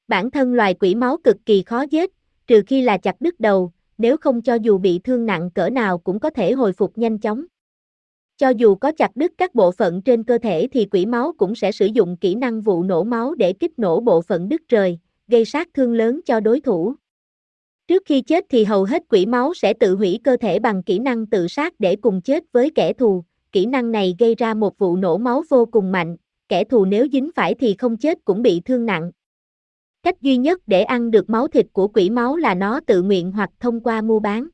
Bản thân loài quỷ máu cực kỳ khó giết, trừ khi là chặt đứt đầu, nếu không cho dù bị thương nặng cỡ nào cũng có thể hồi phục nhanh chóng. Cho dù có chặt đứt các bộ phận trên cơ thể thì quỷ máu cũng sẽ sử dụng kỹ năng vụ nổ máu để kích nổ bộ phận đứt rời, gây sát thương lớn cho đối thủ. Trước khi chết thì hầu hết quỷ máu sẽ tự hủy cơ thể bằng kỹ năng tự sát để cùng chết với kẻ thù. Kỹ năng này gây ra một vụ nổ máu vô cùng mạnh, kẻ thù nếu dính phải thì không chết cũng bị thương nặng. Cách duy nhất để ăn được máu thịt của quỷ máu là nó tự nguyện hoặc thông qua mua bán.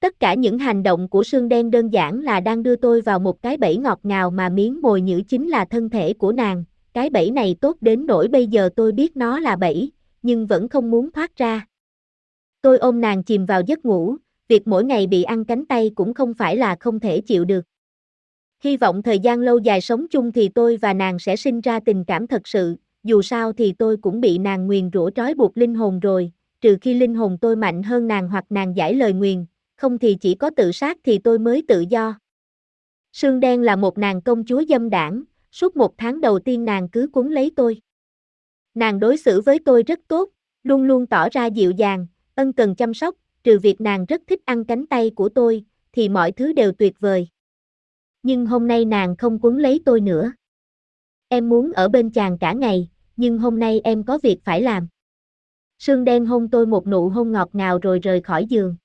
Tất cả những hành động của Sương Đen đơn giản là đang đưa tôi vào một cái bẫy ngọt ngào mà miếng mồi nhữ chính là thân thể của nàng. Cái bẫy này tốt đến nỗi bây giờ tôi biết nó là bẫy, nhưng vẫn không muốn thoát ra. Tôi ôm nàng chìm vào giấc ngủ, việc mỗi ngày bị ăn cánh tay cũng không phải là không thể chịu được. Hy vọng thời gian lâu dài sống chung thì tôi và nàng sẽ sinh ra tình cảm thật sự, dù sao thì tôi cũng bị nàng nguyền rủa trói buộc linh hồn rồi, trừ khi linh hồn tôi mạnh hơn nàng hoặc nàng giải lời nguyền, không thì chỉ có tự sát thì tôi mới tự do. Sương đen là một nàng công chúa dâm đảng, suốt một tháng đầu tiên nàng cứ cuốn lấy tôi. Nàng đối xử với tôi rất tốt, luôn luôn tỏ ra dịu dàng, ân cần chăm sóc, trừ việc nàng rất thích ăn cánh tay của tôi, thì mọi thứ đều tuyệt vời. Nhưng hôm nay nàng không cuốn lấy tôi nữa. Em muốn ở bên chàng cả ngày, nhưng hôm nay em có việc phải làm. Sương đen hôn tôi một nụ hôn ngọt ngào rồi rời khỏi giường.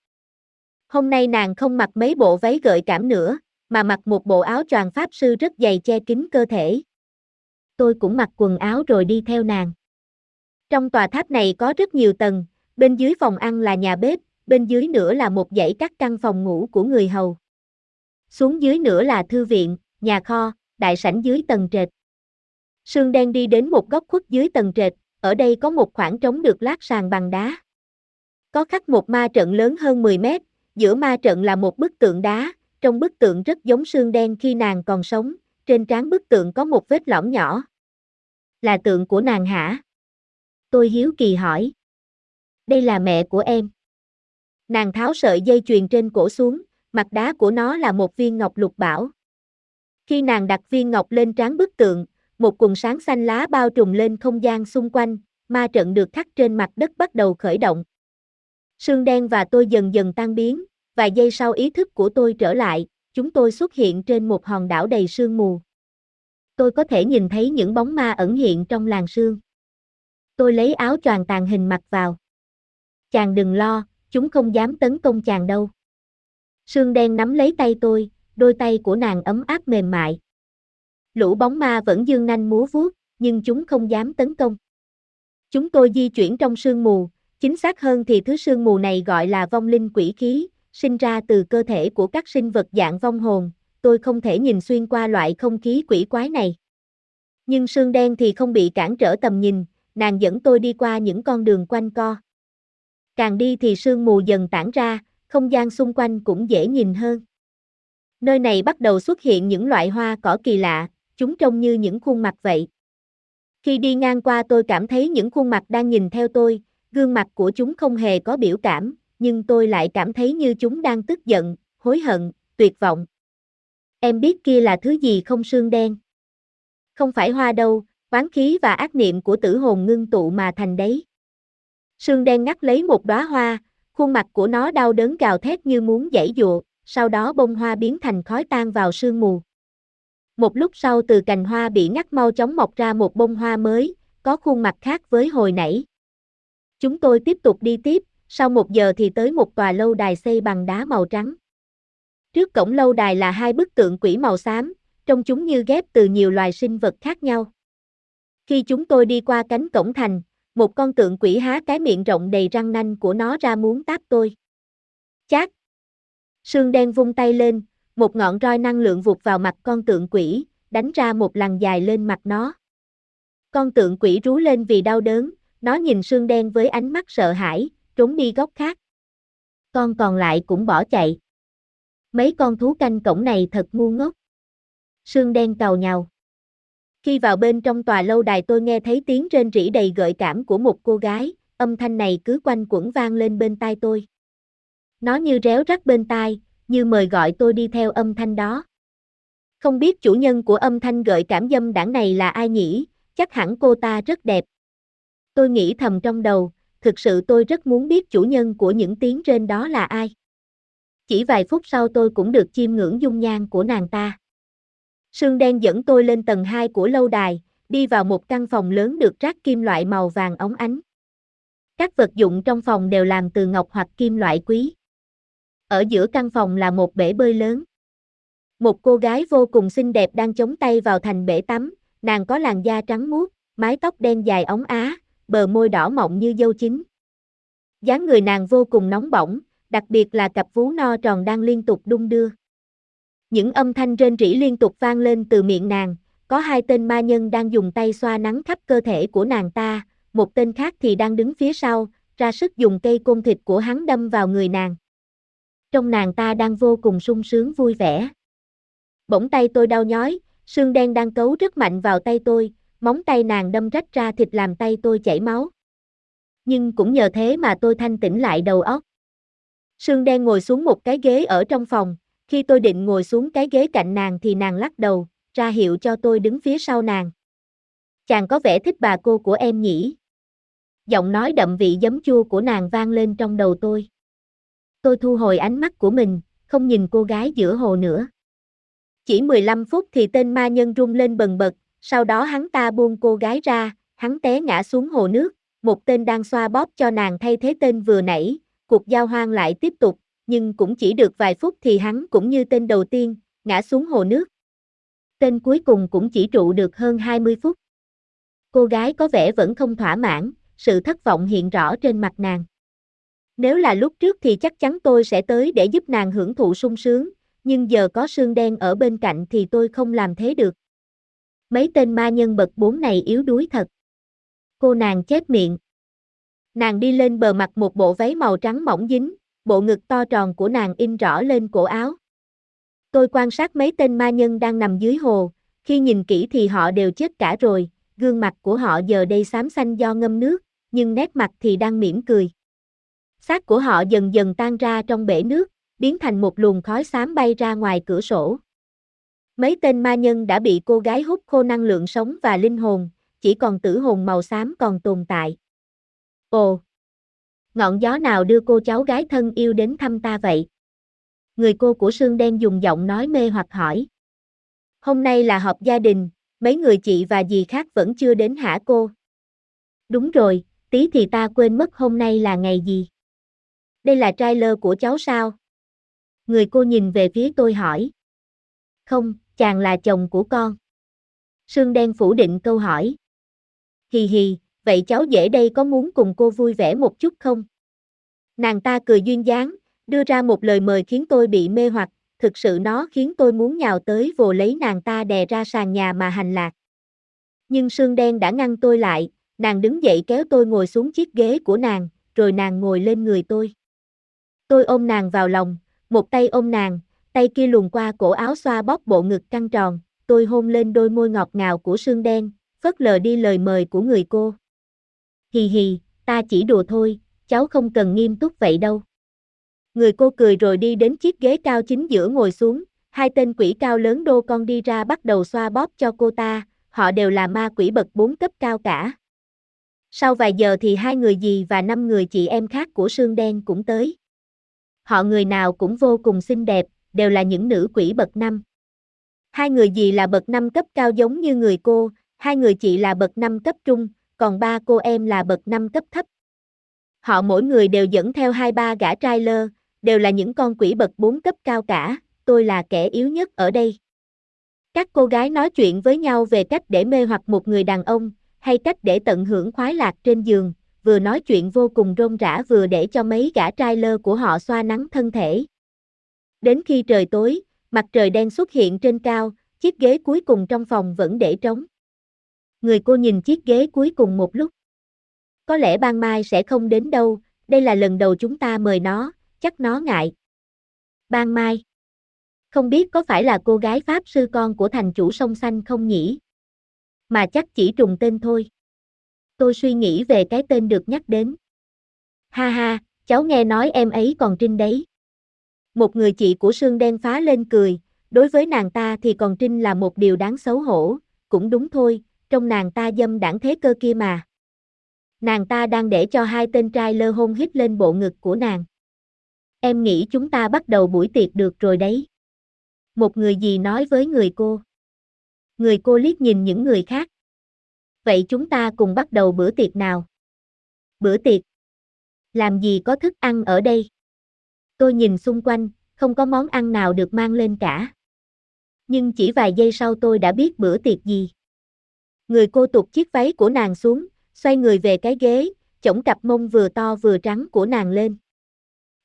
Hôm nay nàng không mặc mấy bộ váy gợi cảm nữa, mà mặc một bộ áo choàng pháp sư rất dày che kín cơ thể. Tôi cũng mặc quần áo rồi đi theo nàng. Trong tòa tháp này có rất nhiều tầng, bên dưới phòng ăn là nhà bếp, bên dưới nữa là một dãy các căn phòng ngủ của người hầu. Xuống dưới nữa là thư viện, nhà kho, đại sảnh dưới tầng trệt. Sương đen đi đến một góc khuất dưới tầng trệt, ở đây có một khoảng trống được lát sàn bằng đá. Có khắc một ma trận lớn hơn 10 mét, giữa ma trận là một bức tượng đá, trong bức tượng rất giống sương đen khi nàng còn sống, trên trán bức tượng có một vết lõm nhỏ. Là tượng của nàng hả? Tôi hiếu kỳ hỏi. Đây là mẹ của em. Nàng tháo sợi dây chuyền trên cổ xuống, mặt đá của nó là một viên ngọc lục bảo. Khi nàng đặt viên ngọc lên trán bức tượng, một cuồng sáng xanh lá bao trùm lên không gian xung quanh, ma trận được khắc trên mặt đất bắt đầu khởi động. Sương đen và tôi dần dần tan biến, vài giây sau ý thức của tôi trở lại, chúng tôi xuất hiện trên một hòn đảo đầy sương mù. Tôi có thể nhìn thấy những bóng ma ẩn hiện trong làng sương. Tôi lấy áo choàng tàn hình mặc vào. Chàng đừng lo, chúng không dám tấn công chàng đâu. Sương đen nắm lấy tay tôi, đôi tay của nàng ấm áp mềm mại. Lũ bóng ma vẫn dương nanh múa vuốt, nhưng chúng không dám tấn công. Chúng tôi di chuyển trong sương mù, chính xác hơn thì thứ sương mù này gọi là vong linh quỷ khí, sinh ra từ cơ thể của các sinh vật dạng vong hồn, tôi không thể nhìn xuyên qua loại không khí quỷ quái này. Nhưng sương đen thì không bị cản trở tầm nhìn, nàng dẫn tôi đi qua những con đường quanh co. Càng đi thì sương mù dần tản ra, không gian xung quanh cũng dễ nhìn hơn. Nơi này bắt đầu xuất hiện những loại hoa cỏ kỳ lạ, chúng trông như những khuôn mặt vậy. Khi đi ngang qua tôi cảm thấy những khuôn mặt đang nhìn theo tôi, gương mặt của chúng không hề có biểu cảm, nhưng tôi lại cảm thấy như chúng đang tức giận, hối hận, tuyệt vọng. Em biết kia là thứ gì không xương đen. Không phải hoa đâu, oán khí và ác niệm của tử hồn ngưng tụ mà thành đấy. Sương đen ngắt lấy một đóa hoa, khuôn mặt của nó đau đớn gào thét như muốn giãy dụa, sau đó bông hoa biến thành khói tan vào sương mù. Một lúc sau từ cành hoa bị ngắt mau chóng mọc ra một bông hoa mới, có khuôn mặt khác với hồi nãy. Chúng tôi tiếp tục đi tiếp, sau một giờ thì tới một tòa lâu đài xây bằng đá màu trắng. Trước cổng lâu đài là hai bức tượng quỷ màu xám, trông chúng như ghép từ nhiều loài sinh vật khác nhau. Khi chúng tôi đi qua cánh cổng thành, một con tượng quỷ há cái miệng rộng đầy răng nanh của nó ra muốn táp tôi. Chát! Sương đen vung tay lên, một ngọn roi năng lượng vụt vào mặt con tượng quỷ, đánh ra một lằn dài lên mặt nó. Con tượng quỷ rú lên vì đau đớn, nó nhìn xương đen với ánh mắt sợ hãi, trốn đi góc khác. Con còn lại cũng bỏ chạy. Mấy con thú canh cổng này thật ngu ngốc. Sương đen cầu nhau. Khi vào bên trong tòa lâu đài tôi nghe thấy tiếng rên rỉ đầy gợi cảm của một cô gái, âm thanh này cứ quanh quẩn vang lên bên tai tôi. Nó như réo rắt bên tai, như mời gọi tôi đi theo âm thanh đó. Không biết chủ nhân của âm thanh gợi cảm dâm đảng này là ai nhỉ, chắc hẳn cô ta rất đẹp. Tôi nghĩ thầm trong đầu, thực sự tôi rất muốn biết chủ nhân của những tiếng trên đó là ai. Chỉ vài phút sau tôi cũng được chiêm ngưỡng dung nhan của nàng ta. Sương đen dẫn tôi lên tầng 2 của lâu đài, đi vào một căn phòng lớn được rác kim loại màu vàng óng ánh. Các vật dụng trong phòng đều làm từ ngọc hoặc kim loại quý. Ở giữa căn phòng là một bể bơi lớn. Một cô gái vô cùng xinh đẹp đang chống tay vào thành bể tắm, nàng có làn da trắng muốt, mái tóc đen dài ống á, bờ môi đỏ mọng như dâu chín. dáng người nàng vô cùng nóng bỏng, đặc biệt là cặp vú no tròn đang liên tục đung đưa. Những âm thanh rên rỉ liên tục vang lên từ miệng nàng, có hai tên ma nhân đang dùng tay xoa nắng khắp cơ thể của nàng ta, một tên khác thì đang đứng phía sau, ra sức dùng cây côn thịt của hắn đâm vào người nàng. Trong nàng ta đang vô cùng sung sướng vui vẻ. Bỗng tay tôi đau nhói, xương đen đang cấu rất mạnh vào tay tôi, móng tay nàng đâm rách ra thịt làm tay tôi chảy máu. Nhưng cũng nhờ thế mà tôi thanh tĩnh lại đầu óc. Sương đen ngồi xuống một cái ghế ở trong phòng, khi tôi định ngồi xuống cái ghế cạnh nàng thì nàng lắc đầu, ra hiệu cho tôi đứng phía sau nàng. Chàng có vẻ thích bà cô của em nhỉ? Giọng nói đậm vị giấm chua của nàng vang lên trong đầu tôi. Tôi thu hồi ánh mắt của mình, không nhìn cô gái giữa hồ nữa. Chỉ 15 phút thì tên ma nhân rung lên bần bật, sau đó hắn ta buông cô gái ra, hắn té ngã xuống hồ nước, một tên đang xoa bóp cho nàng thay thế tên vừa nãy, cuộc giao hoang lại tiếp tục, nhưng cũng chỉ được vài phút thì hắn cũng như tên đầu tiên, ngã xuống hồ nước. Tên cuối cùng cũng chỉ trụ được hơn 20 phút. Cô gái có vẻ vẫn không thỏa mãn, sự thất vọng hiện rõ trên mặt nàng. Nếu là lúc trước thì chắc chắn tôi sẽ tới để giúp nàng hưởng thụ sung sướng, nhưng giờ có sương đen ở bên cạnh thì tôi không làm thế được. Mấy tên ma nhân bậc bốn này yếu đuối thật. Cô nàng chép miệng. Nàng đi lên bờ mặt một bộ váy màu trắng mỏng dính, bộ ngực to tròn của nàng in rõ lên cổ áo. Tôi quan sát mấy tên ma nhân đang nằm dưới hồ, khi nhìn kỹ thì họ đều chết cả rồi, gương mặt của họ giờ đây xám xanh do ngâm nước, nhưng nét mặt thì đang mỉm cười. Xác của họ dần dần tan ra trong bể nước, biến thành một luồng khói xám bay ra ngoài cửa sổ. Mấy tên ma nhân đã bị cô gái hút khô năng lượng sống và linh hồn, chỉ còn tử hồn màu xám còn tồn tại. Ồ! Ngọn gió nào đưa cô cháu gái thân yêu đến thăm ta vậy? Người cô của Sương Đen dùng giọng nói mê hoặc hỏi. Hôm nay là họp gia đình, mấy người chị và dì khác vẫn chưa đến hả cô? Đúng rồi, tí thì ta quên mất hôm nay là ngày gì. Đây là trailer của cháu sao? Người cô nhìn về phía tôi hỏi. Không, chàng là chồng của con. Sương đen phủ định câu hỏi. Hì hì, vậy cháu dễ đây có muốn cùng cô vui vẻ một chút không? Nàng ta cười duyên dáng, đưa ra một lời mời khiến tôi bị mê hoặc, thực sự nó khiến tôi muốn nhào tới vồ lấy nàng ta đè ra sàn nhà mà hành lạc. Nhưng sương đen đã ngăn tôi lại, nàng đứng dậy kéo tôi ngồi xuống chiếc ghế của nàng, rồi nàng ngồi lên người tôi. Tôi ôm nàng vào lòng, một tay ôm nàng, tay kia luồn qua cổ áo xoa bóp bộ ngực căng tròn, tôi hôn lên đôi môi ngọt ngào của sương đen, phớt lờ đi lời mời của người cô. Hì hì, ta chỉ đùa thôi, cháu không cần nghiêm túc vậy đâu. Người cô cười rồi đi đến chiếc ghế cao chính giữa ngồi xuống, hai tên quỷ cao lớn đô con đi ra bắt đầu xoa bóp cho cô ta, họ đều là ma quỷ bậc 4 cấp cao cả. Sau vài giờ thì hai người dì và năm người chị em khác của Sương Đen cũng tới. Họ người nào cũng vô cùng xinh đẹp, đều là những nữ quỷ bậc năm. Hai người dì là bậc năm cấp cao giống như người cô, hai người chị là bậc năm cấp trung, còn ba cô em là bậc năm cấp thấp. Họ mỗi người đều dẫn theo hai ba gã trai lơ, đều là những con quỷ bậc 4 cấp cao cả, tôi là kẻ yếu nhất ở đây. Các cô gái nói chuyện với nhau về cách để mê hoặc một người đàn ông, hay cách để tận hưởng khoái lạc trên giường, vừa nói chuyện vô cùng rôm rã vừa để cho mấy gã trai lơ của họ xoa nắng thân thể. Đến khi trời tối, mặt trời đen xuất hiện trên cao, chiếc ghế cuối cùng trong phòng vẫn để trống. Người cô nhìn chiếc ghế cuối cùng một lúc. Có lẽ ban mai sẽ không đến đâu, đây là lần đầu chúng ta mời nó, chắc nó ngại. Ban mai. Không biết có phải là cô gái Pháp sư con của thành chủ sông xanh không nhỉ? Mà chắc chỉ trùng tên thôi. Tôi suy nghĩ về cái tên được nhắc đến. Ha ha, cháu nghe nói em ấy còn trinh đấy. Một người chị của Sương đen phá lên cười, đối với nàng ta thì còn trinh là một điều đáng xấu hổ, cũng đúng thôi, trong nàng ta dâm đảng thế cơ kia mà. Nàng ta đang để cho hai tên trai lơ hôn hít lên bộ ngực của nàng. Em nghĩ chúng ta bắt đầu buổi tiệc được rồi đấy. Một người gì nói với người cô. Người cô liếc nhìn những người khác. Vậy chúng ta cùng bắt đầu bữa tiệc nào? Bữa tiệc? Làm gì có thức ăn ở đây? Tôi nhìn xung quanh, không có món ăn nào được mang lên cả. Nhưng chỉ vài giây sau tôi đã biết bữa tiệc gì. Người cô tụt chiếc váy của nàng xuống, xoay người về cái ghế, chổng cặp mông vừa to vừa trắng của nàng lên.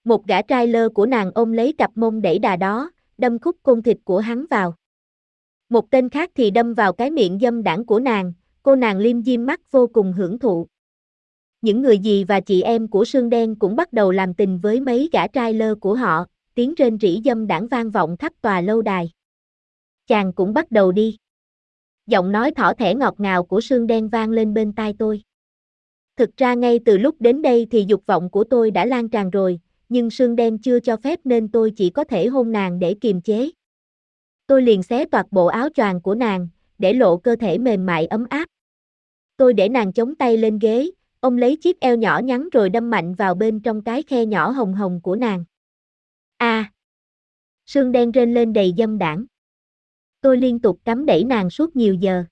Một gã trai lơ của nàng ôm lấy cặp mông đẩy đà đó, đâm khúc côn thịt của hắn vào. Một tên khác thì đâm vào cái miệng dâm đảng của nàng, cô nàng liêm diêm mắt vô cùng hưởng thụ. Những người dì và chị em của Sương Đen cũng bắt đầu làm tình với mấy gã trai lơ của họ, tiếng rên rỉ dâm đảng vang vọng khắp tòa lâu đài. Chàng cũng bắt đầu đi. Giọng nói thỏ thẻ ngọt ngào của Sương Đen vang lên bên tai tôi. Thực ra ngay từ lúc đến đây thì dục vọng của tôi đã lan tràn rồi, nhưng Sương Đen chưa cho phép nên tôi chỉ có thể hôn nàng để kiềm chế. Tôi liền xé toạc bộ áo choàng của nàng, để lộ cơ thể mềm mại ấm áp. Tôi để nàng chống tay lên ghế, ông lấy chiếc eo nhỏ nhắn rồi đâm mạnh vào bên trong cái khe nhỏ hồng hồng của nàng. A. À! Sương đen rên lên đầy dâm đảng. Tôi liên tục cắm đẩy nàng suốt nhiều giờ.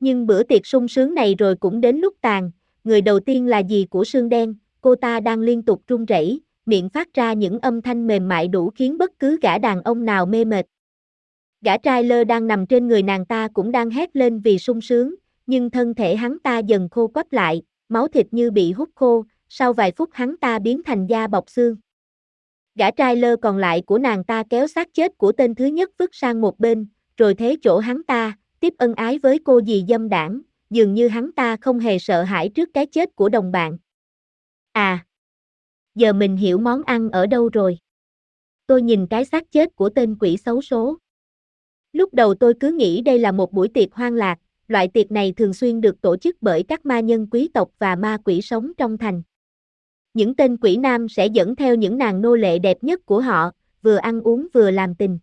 Nhưng bữa tiệc sung sướng này rồi cũng đến lúc tàn, người đầu tiên là dì của Sương đen, cô ta đang liên tục run rẩy, miệng phát ra những âm thanh mềm mại đủ khiến bất cứ gã đàn ông nào mê mệt. Gã trai lơ đang nằm trên người nàng ta cũng đang hét lên vì sung sướng, nhưng thân thể hắn ta dần khô quắp lại, máu thịt như bị hút khô, sau vài phút hắn ta biến thành da bọc xương. Gã trai lơ còn lại của nàng ta kéo xác chết của tên thứ nhất vứt sang một bên, rồi thế chỗ hắn ta, tiếp ân ái với cô dì dâm đảng, dường như hắn ta không hề sợ hãi trước cái chết của đồng bạn. À! Giờ mình hiểu món ăn ở đâu rồi. Tôi nhìn cái xác chết của tên quỷ xấu số. Lúc đầu tôi cứ nghĩ đây là một buổi tiệc hoang lạc, loại tiệc này thường xuyên được tổ chức bởi các ma nhân quý tộc và ma quỷ sống trong thành. Những tên quỷ nam sẽ dẫn theo những nàng nô lệ đẹp nhất của họ, vừa ăn uống vừa làm tình.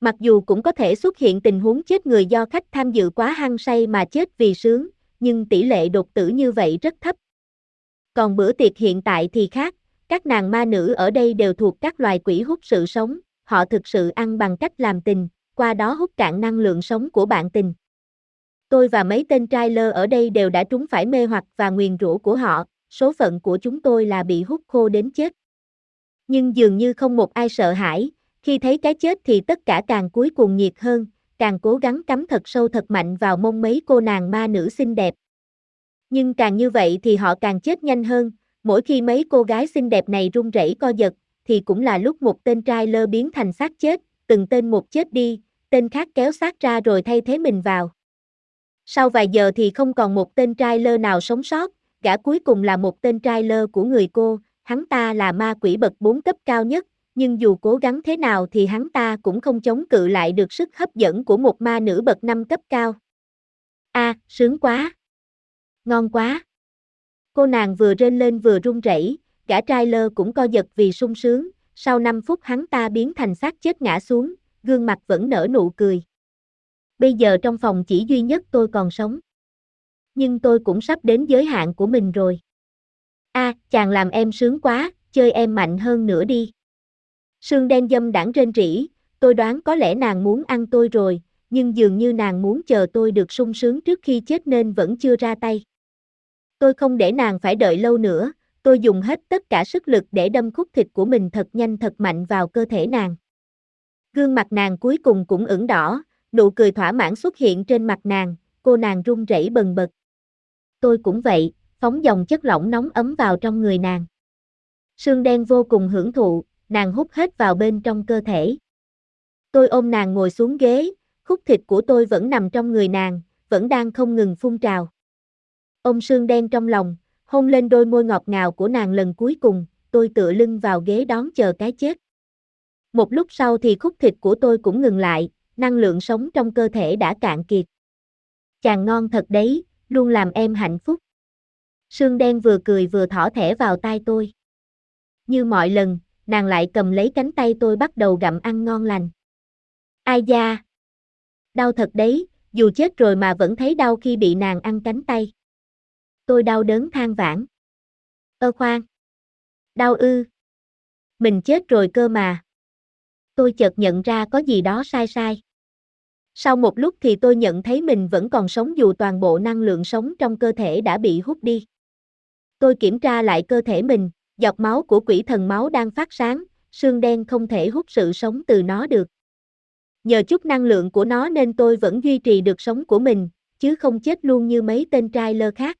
Mặc dù cũng có thể xuất hiện tình huống chết người do khách tham dự quá hăng say mà chết vì sướng, nhưng tỷ lệ đột tử như vậy rất thấp. Còn bữa tiệc hiện tại thì khác, các nàng ma nữ ở đây đều thuộc các loài quỷ hút sự sống, họ thực sự ăn bằng cách làm tình, qua đó hút cạn năng lượng sống của bạn tình. Tôi và mấy tên trai lơ ở đây đều đã trúng phải mê hoặc và nguyền rủa của họ, số phận của chúng tôi là bị hút khô đến chết. Nhưng dường như không một ai sợ hãi, khi thấy cái chết thì tất cả càng cuối cùng nhiệt hơn, càng cố gắng cắm thật sâu thật mạnh vào mông mấy cô nàng ma nữ xinh đẹp. Nhưng càng như vậy thì họ càng chết nhanh hơn, mỗi khi mấy cô gái xinh đẹp này run rẩy co giật, thì cũng là lúc một tên trai lơ biến thành xác chết, từng tên một chết đi, tên khác kéo xác ra rồi thay thế mình vào. Sau vài giờ thì không còn một tên trai lơ nào sống sót, gã cuối cùng là một tên trai lơ của người cô, hắn ta là ma quỷ bậc 4 cấp cao nhất, nhưng dù cố gắng thế nào thì hắn ta cũng không chống cự lại được sức hấp dẫn của một ma nữ bậc 5 cấp cao. A, sướng quá. Ngon quá. Cô nàng vừa rên lên vừa run rẩy, gã trai lơ cũng co giật vì sung sướng, sau 5 phút hắn ta biến thành xác chết ngã xuống, gương mặt vẫn nở nụ cười. Bây giờ trong phòng chỉ duy nhất tôi còn sống. Nhưng tôi cũng sắp đến giới hạn của mình rồi. A, chàng làm em sướng quá, chơi em mạnh hơn nữa đi. Sương đen dâm đảng trên rỉ, tôi đoán có lẽ nàng muốn ăn tôi rồi, nhưng dường như nàng muốn chờ tôi được sung sướng trước khi chết nên vẫn chưa ra tay. Tôi không để nàng phải đợi lâu nữa, tôi dùng hết tất cả sức lực để đâm khúc thịt của mình thật nhanh thật mạnh vào cơ thể nàng. Gương mặt nàng cuối cùng cũng ửng đỏ, nụ cười thỏa mãn xuất hiện trên mặt nàng, cô nàng run rẩy bần bật. Tôi cũng vậy, phóng dòng chất lỏng nóng ấm vào trong người nàng. Sương đen vô cùng hưởng thụ, nàng hút hết vào bên trong cơ thể. Tôi ôm nàng ngồi xuống ghế, khúc thịt của tôi vẫn nằm trong người nàng, vẫn đang không ngừng phun trào. Ôm sương đen trong lòng, hôn lên đôi môi ngọt ngào của nàng lần cuối cùng, tôi tựa lưng vào ghế đón chờ cái chết. Một lúc sau thì khúc thịt của tôi cũng ngừng lại, năng lượng sống trong cơ thể đã cạn kiệt. Chàng ngon thật đấy, luôn làm em hạnh phúc. Sương đen vừa cười vừa thỏ thẻ vào tai tôi. Như mọi lần, nàng lại cầm lấy cánh tay tôi bắt đầu gặm ăn ngon lành. Ai da! Đau thật đấy, dù chết rồi mà vẫn thấy đau khi bị nàng ăn cánh tay. Tôi đau đớn than vãn. Ơ khoan! Đau ư! Mình chết rồi cơ mà. Tôi chợt nhận ra có gì đó sai sai. Sau một lúc thì tôi nhận thấy mình vẫn còn sống dù toàn bộ năng lượng sống trong cơ thể đã bị hút đi. Tôi kiểm tra lại cơ thể mình, Dọc máu của quỷ thần máu đang phát sáng, xương đen không thể hút sự sống từ nó được. Nhờ chút năng lượng của nó nên tôi vẫn duy trì được sống của mình, chứ không chết luôn như mấy tên trai lơ khác.